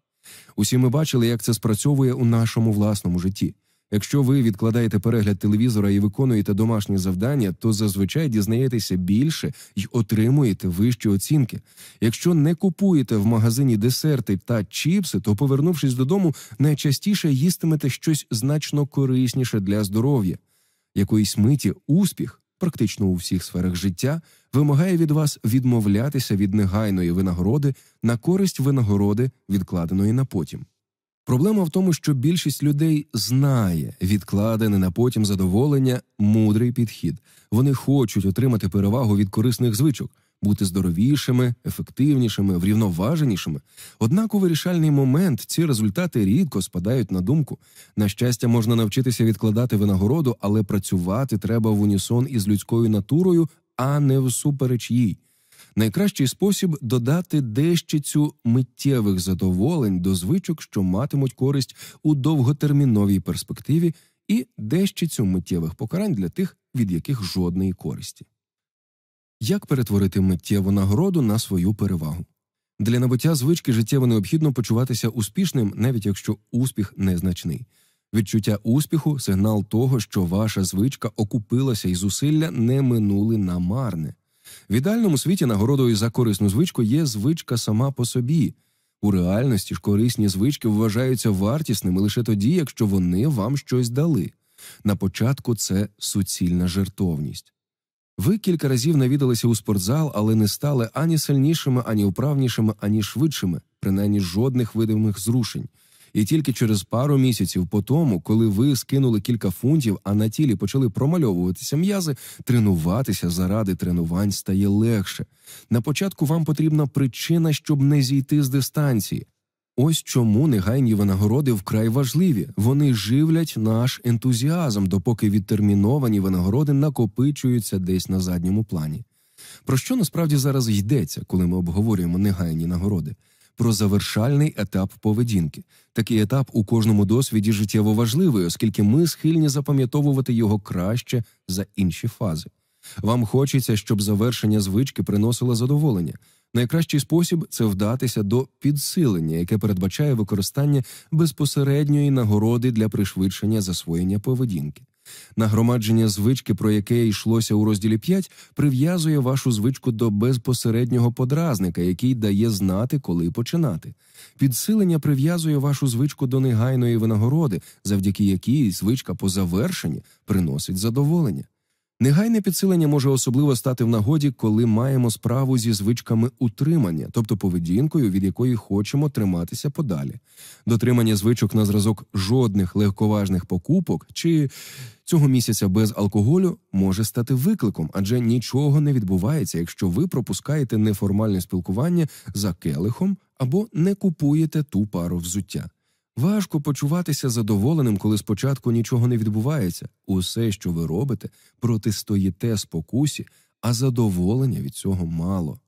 Усі ми бачили, як це спрацьовує у нашому власному житті. Якщо ви відкладаєте перегляд телевізора і виконуєте домашні завдання, то зазвичай дізнаєтеся більше і отримуєте вищі оцінки. Якщо не купуєте в магазині десерти та чіпси, то, повернувшись додому, найчастіше їстимете щось значно корисніше для здоров'я. Якоїсь миті успіх, практично у всіх сферах життя, вимагає від вас відмовлятися від негайної винагороди на користь винагороди, відкладеної на потім. Проблема в тому, що більшість людей знає відкладене на потім задоволення мудрий підхід. Вони хочуть отримати перевагу від корисних звичок, бути здоровішими, ефективнішими, врівноваженішими. Однак у вирішальний момент ці результати рідко спадають на думку. На щастя, можна навчитися відкладати винагороду, але працювати треба в унісон із людською натурою, а не всупереч їй. Найкращий спосіб додати дещицю миттєвих задоволень до звичок, що матимуть користь у довготерміновій перспективі, і дещицю миттєвих покарань для тих, від яких жодної користі. Як перетворити миттєву нагороду на свою перевагу? Для набуття звички життєво необхідно почуватися успішним, навіть якщо успіх незначний. Відчуття успіху сигнал того, що ваша звичка окупилася і зусилля не минули на марне. В ідеальному світі нагородою за корисну звичку є звичка сама по собі. У реальності ж корисні звички вважаються вартісними лише тоді, якщо вони вам щось дали. На початку це суцільна жертовність. Ви кілька разів навідалися у спортзал, але не стали ані сильнішими, ані вправнішими, ані швидшими, принаймні жодних видимих зрушень. І тільки через пару місяців по тому, коли ви скинули кілька фунтів, а на тілі почали промальовуватися м'язи, тренуватися заради тренувань стає легше. На початку вам потрібна причина, щоб не зійти з дистанції. Ось чому негайні винагороди вкрай важливі. Вони живлять наш ентузіазм, допоки відтерміновані винагороди накопичуються десь на задньому плані. Про що насправді зараз йдеться, коли ми обговорюємо негайні нагороди? про завершальний етап поведінки. Такий етап у кожному досвіді життєво важливий, оскільки ми схильні запам'ятовувати його краще за інші фази. Вам хочеться, щоб завершення звички приносило задоволення. Найкращий спосіб це вдатися до підсилення, яке передбачає використання безпосередньої нагороди для пришвидшення засвоєння поведінки. Нагромадження звички, про яке йшлося у розділі 5, прив'язує вашу звичку до безпосереднього подразника, який дає знати, коли починати. Підсилення прив'язує вашу звичку до негайної винагороди, завдяки якій звичка по завершенні приносить задоволення. Негайне підсилення може особливо стати в нагоді, коли маємо справу зі звичками утримання, тобто поведінкою, від якої хочемо триматися подалі. Дотримання звичок на зразок жодних легковажних покупок чи цього місяця без алкоголю може стати викликом, адже нічого не відбувається, якщо ви пропускаєте неформальне спілкування за келихом або не купуєте ту пару взуття. Важко почуватися задоволеним, коли спочатку нічого не відбувається. Усе, що ви робите, протистоїте спокусі, а задоволення від цього мало.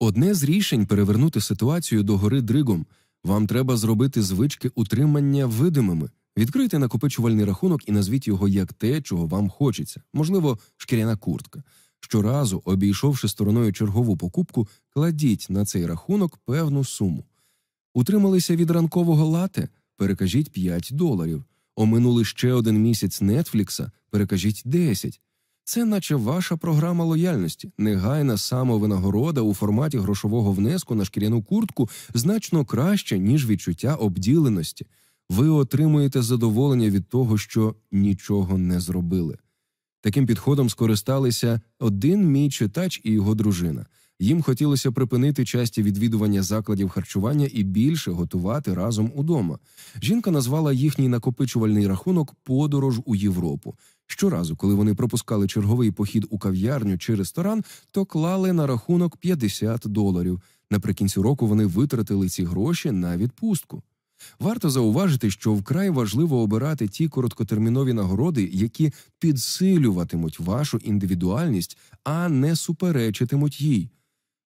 Одне з рішень перевернути ситуацію до гори дригом. Вам треба зробити звички утримання видимими, відкрити накопичувальний рахунок і назвіть його як те, чого вам хочеться, можливо, шкіряна куртка. Щоразу, обійшовши стороною чергову покупку, кладіть на цей рахунок певну суму. Утрималися від ранкового лате, перекажіть 5 доларів. Оминули ще один місяць Нетфлікса, перекажіть 10. Це наче ваша програма лояльності, негайна самовинагорода у форматі грошового внеску на шкіряну куртку значно краще, ніж відчуття обділеності. Ви отримуєте задоволення від того, що нічого не зробили. Таким підходом скористалися один мій читач і його дружина. Їм хотілося припинити часті відвідування закладів харчування і більше готувати разом удома. Жінка назвала їхній накопичувальний рахунок подорож у Європу. Щоразу, коли вони пропускали черговий похід у кав'ярню чи ресторан, то клали на рахунок 50 доларів. Наприкінці року вони витратили ці гроші на відпустку. Варто зауважити, що вкрай важливо обирати ті короткотермінові нагороди, які підсилюватимуть вашу індивідуальність, а не суперечитимуть їй.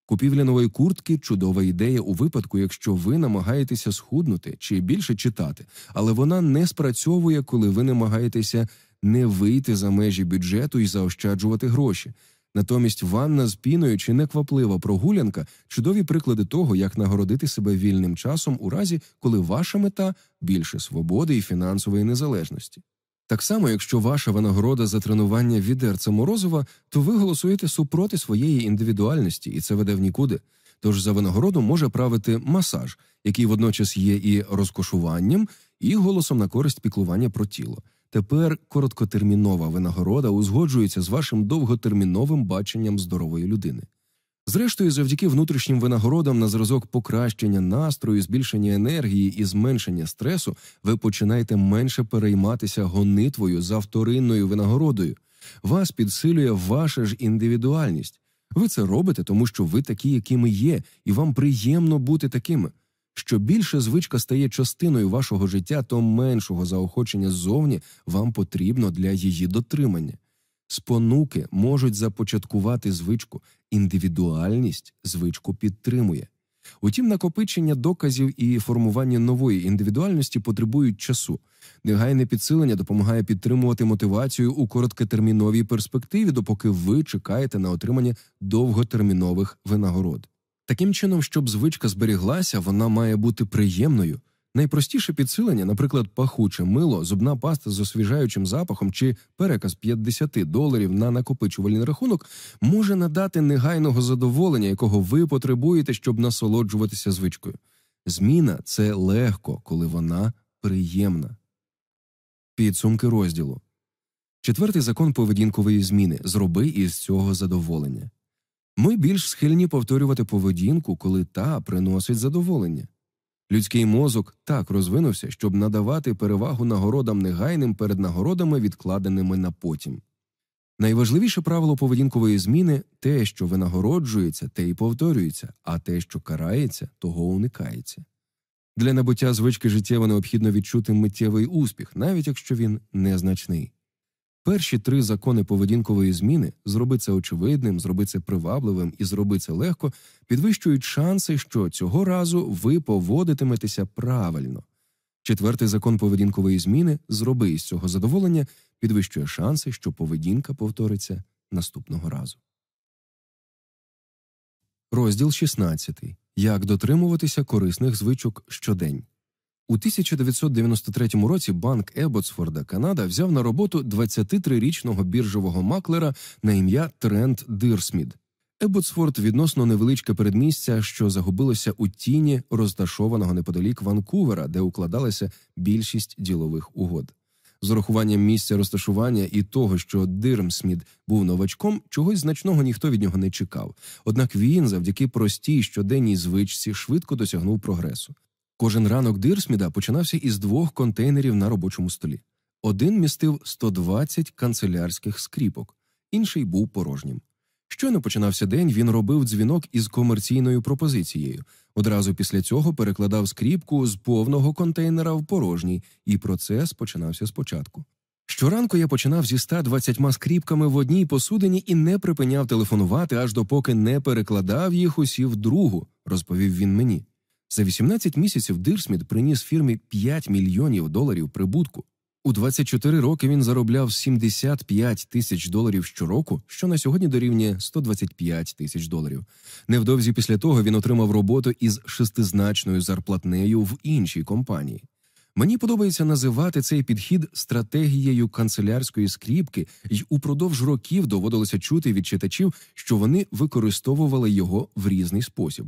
Купівля нової куртки чудова ідея у випадку, якщо ви намагаєтеся схуднути чи більше читати, але вона не спрацьовує, коли ви намагаєтеся не вийти за межі бюджету і заощаджувати гроші. Натомість ванна з піною чи некваплива прогулянка чудові приклади того, як нагородити себе вільним часом у разі, коли ваша мета більше свободи і фінансової незалежності. Так само, якщо ваша винагорода за тренування відерця морозова, то ви голосуєте супроти своєї індивідуальності, і це веде в нікуди. Тож за винагороду може правити масаж, який водночас є і розкошуванням, і голосом на користь піклування про тіло. Тепер короткотермінова винагорода узгоджується з вашим довготерміновим баченням здорової людини. Зрештою, завдяки внутрішнім винагородам на зразок покращення настрою, збільшення енергії і зменшення стресу, ви починаєте менше перейматися гонитвою за вторинною винагородою. Вас підсилює ваша ж індивідуальність. Ви це робите, тому що ви такі, якими є, і вам приємно бути такими. Що більше звичка стає частиною вашого життя, то меншого заохочення ззовні вам потрібно для її дотримання. Спонуки можуть започаткувати звичку, індивідуальність звичку підтримує. Утім, накопичення доказів і формування нової індивідуальності потребують часу. Негайне підсилення допомагає підтримувати мотивацію у короткотерміновій перспективі, допоки ви чекаєте на отримання довготермінових винагород. Таким чином, щоб звичка зберіглася, вона має бути приємною. Найпростіше підсилення, наприклад, пахуче мило, зубна паста з освіжаючим запахом чи переказ 50 доларів на накопичувальний рахунок, може надати негайного задоволення, якого ви потребуєте, щоб насолоджуватися звичкою. Зміна це легко, коли вона приємна. Підсумки розділу четвертий закон поведінкової зміни зроби із цього задоволення. Ми більш схильні повторювати поведінку, коли та приносить задоволення. Людський мозок так розвинувся, щоб надавати перевагу нагородам негайним перед нагородами, відкладеними на потім. Найважливіше правило поведінкової зміни те, що винагороджується, те й повторюється, а те, що карається, того уникається. Для набуття звички життєво необхідно відчути миттєвий успіх, навіть якщо він незначний. Перші три закони поведінкової зміни зроби це очевидним, зроби це привабливим і зроби це легко, підвищують шанси, що цього разу ви поводитиметеся правильно. Четвертий закон поведінкової зміни зроби із цього задоволення, підвищує шанси, що поведінка повториться наступного разу. Розділ 16. Як дотримуватися корисних звичок щодень. У 1993 році банк Ебботсфорда, Канада, взяв на роботу 23-річного біржового маклера на ім'я Трент Дирсмід. Ебботсфорд – відносно невеличке передмістя, що загубилося у тіні розташованого неподалік Ванкувера, де укладалася більшість ділових угод. З урахуванням місця розташування і того, що Дирмсмід був новачком, чогось значного ніхто від нього не чекав. Однак він, завдяки простій щоденній звичці, швидко досягнув прогресу. Кожен ранок Дирсміда починався із двох контейнерів на робочому столі. Один містив 120 канцелярських скріпок, інший був порожнім. Щойно починався день, він робив дзвінок із комерційною пропозицією. Одразу після цього перекладав скріпку з повного контейнера в порожній, і процес починався спочатку. Щоранку я починав зі 120 скріпками в одній посудині і не припиняв телефонувати, аж допоки не перекладав їх усі в другу, розповів він мені. За 18 місяців Дирсміт приніс фірмі 5 мільйонів доларів прибутку. У 24 роки він заробляв 75 тисяч доларів щороку, що на сьогодні дорівнює 125 тисяч доларів. Невдовзі після того він отримав роботу із шестизначною зарплатнею в іншій компанії. Мені подобається називати цей підхід стратегією канцелярської скріпки, і упродовж років доводилося чути від читачів, що вони використовували його в різний спосіб.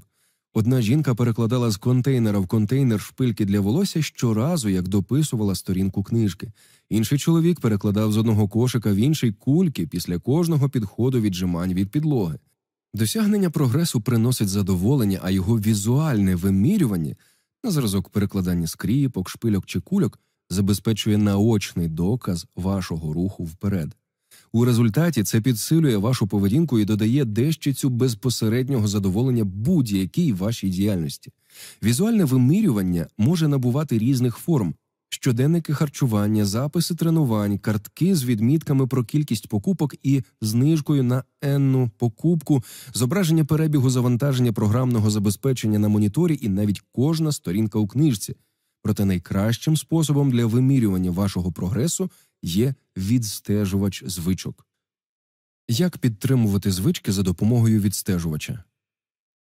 Одна жінка перекладала з контейнера в контейнер шпильки для волосся щоразу, як дописувала сторінку книжки. Інший чоловік перекладав з одного кошика в інший кульки після кожного підходу віджимань від підлоги. Досягнення прогресу приносить задоволення, а його візуальне вимірювання на зразок перекладання скріпок, шпильок чи кульок забезпечує наочний доказ вашого руху вперед. У результаті це підсилює вашу поведінку і додає дещицю безпосереднього задоволення будь-якій вашій діяльності. Візуальне вимірювання може набувати різних форм. Щоденники харчування, записи тренувань, картки з відмітками про кількість покупок і знижкою на енну покупку, зображення перебігу завантаження програмного забезпечення на моніторі і навіть кожна сторінка у книжці. Проте найкращим способом для вимірювання вашого прогресу є відстежувач звичок. Як підтримувати звички за допомогою відстежувача?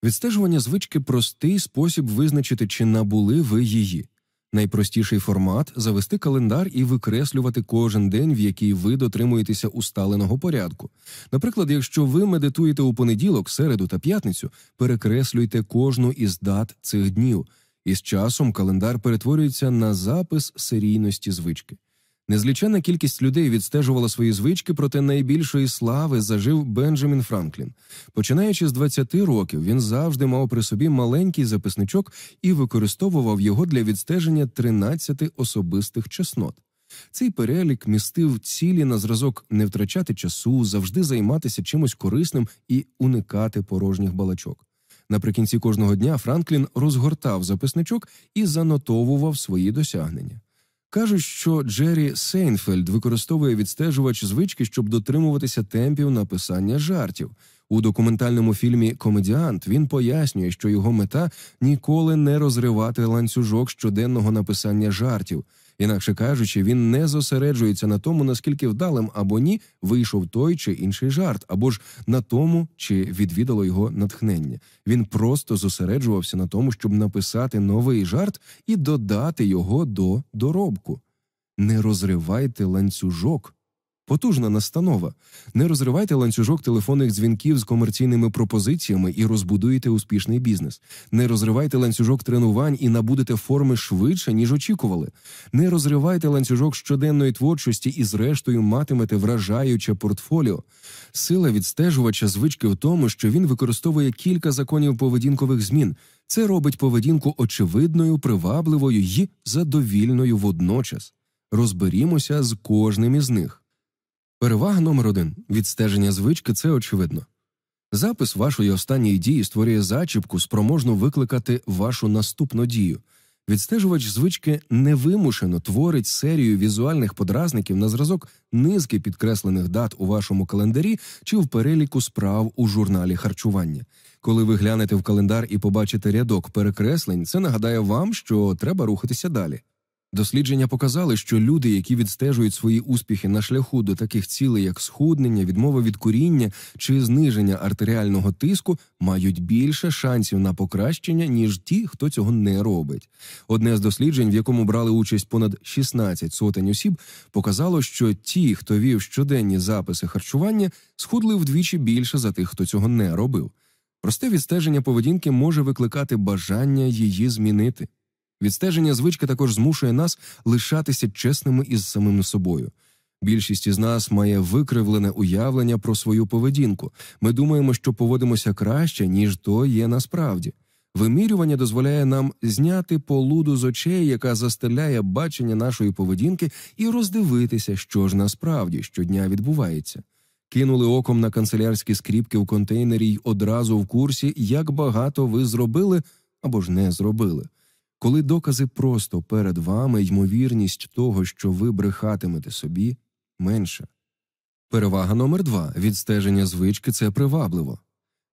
Відстежування звички простий спосіб визначити, чи набули ви її. Найпростіший формат завести календар і викреслювати кожен день, в який ви дотримуєтеся усталеного порядку. Наприклад, якщо ви медитуєте у понеділок, середу та п'ятницю, перекреслюйте кожну із дат цих днів, і з часом календар перетворюється на запис серійності звички. Незліченна кількість людей відстежувала свої звички, проте найбільшої слави зажив Бенджамін Франклін. Починаючи з 20 років, він завжди мав при собі маленький записничок і використовував його для відстеження 13 особистих чеснот. Цей перелік містив цілі на зразок не втрачати часу, завжди займатися чимось корисним і уникати порожніх балачок. Наприкінці кожного дня Франклін розгортав записничок і занотовував свої досягнення. Кажуть, що Джері Сейнфельд використовує відстежувач звички, щоб дотримуватися темпів написання жартів. У документальному фільмі Комедіант він пояснює, що його мета ніколи не розривати ланцюжок щоденного написання жартів. Інакше кажучи, він не зосереджується на тому, наскільки вдалим або ні вийшов той чи інший жарт, або ж на тому, чи відвідало його натхнення. Він просто зосереджувався на тому, щоб написати новий жарт і додати його до доробку. Не розривайте ланцюжок. Потужна настанова. Не розривайте ланцюжок телефонних дзвінків з комерційними пропозиціями і розбудуєте успішний бізнес. Не розривайте ланцюжок тренувань і набудете форми швидше, ніж очікували. Не розривайте ланцюжок щоденної творчості і, зрештою, матимете вражаюче портфоліо. Сила відстежувача звички в тому, що він використовує кілька законів поведінкових змін. Це робить поведінку очевидною, привабливою і задовільною водночас. Розберімося з кожним із них. Перевага номер один відстеження звички це очевидно. Запис вашої останньої дії створює зачіпку, спроможну викликати вашу наступну дію. Відстежувач звички невимушено творить серію візуальних подразників на зразок низки підкреслених дат у вашому календарі чи в переліку справ у журналі харчування. Коли ви глянете в календар і побачите рядок перекреслень, це нагадає вам, що треба рухатися далі. Дослідження показали, що люди, які відстежують свої успіхи на шляху до таких цілей, як схуднення, відмова від куріння чи зниження артеріального тиску, мають більше шансів на покращення, ніж ті, хто цього не робить. Одне з досліджень, в якому брали участь понад 16 сотень осіб, показало, що ті, хто вів щоденні записи харчування, схудли вдвічі більше за тих, хто цього не робив. Просте відстеження поведінки може викликати бажання її змінити. Відстеження звички також змушує нас лишатися чесними із самими собою. Більшість із нас має викривлене уявлення про свою поведінку. Ми думаємо, що поводимося краще, ніж то є насправді. Вимірювання дозволяє нам зняти полуду з очей, яка застеляє бачення нашої поведінки, і роздивитися, що ж насправді щодня відбувається. Кинули оком на канцелярські скріпки в контейнері й одразу в курсі, як багато ви зробили або ж не зробили. Коли докази просто перед вами, ймовірність того, що ви брехатимете собі, менше. Перевага номер два відстеження звички це привабливо.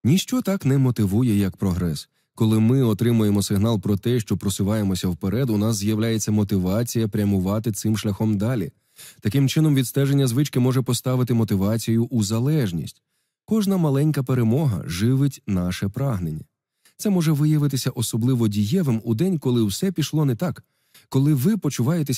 Ніщо так не мотивує, як прогрес. Коли ми отримуємо сигнал про те, що просуваємося вперед, у нас з'являється мотивація прямувати цим шляхом далі. Таким чином, відстеження звички може поставити мотивацію у залежність. Кожна маленька перемога живить наше прагнення. Це може виявитися особливо дієвим у день, коли все пішло не так, коли ви почуваєтеся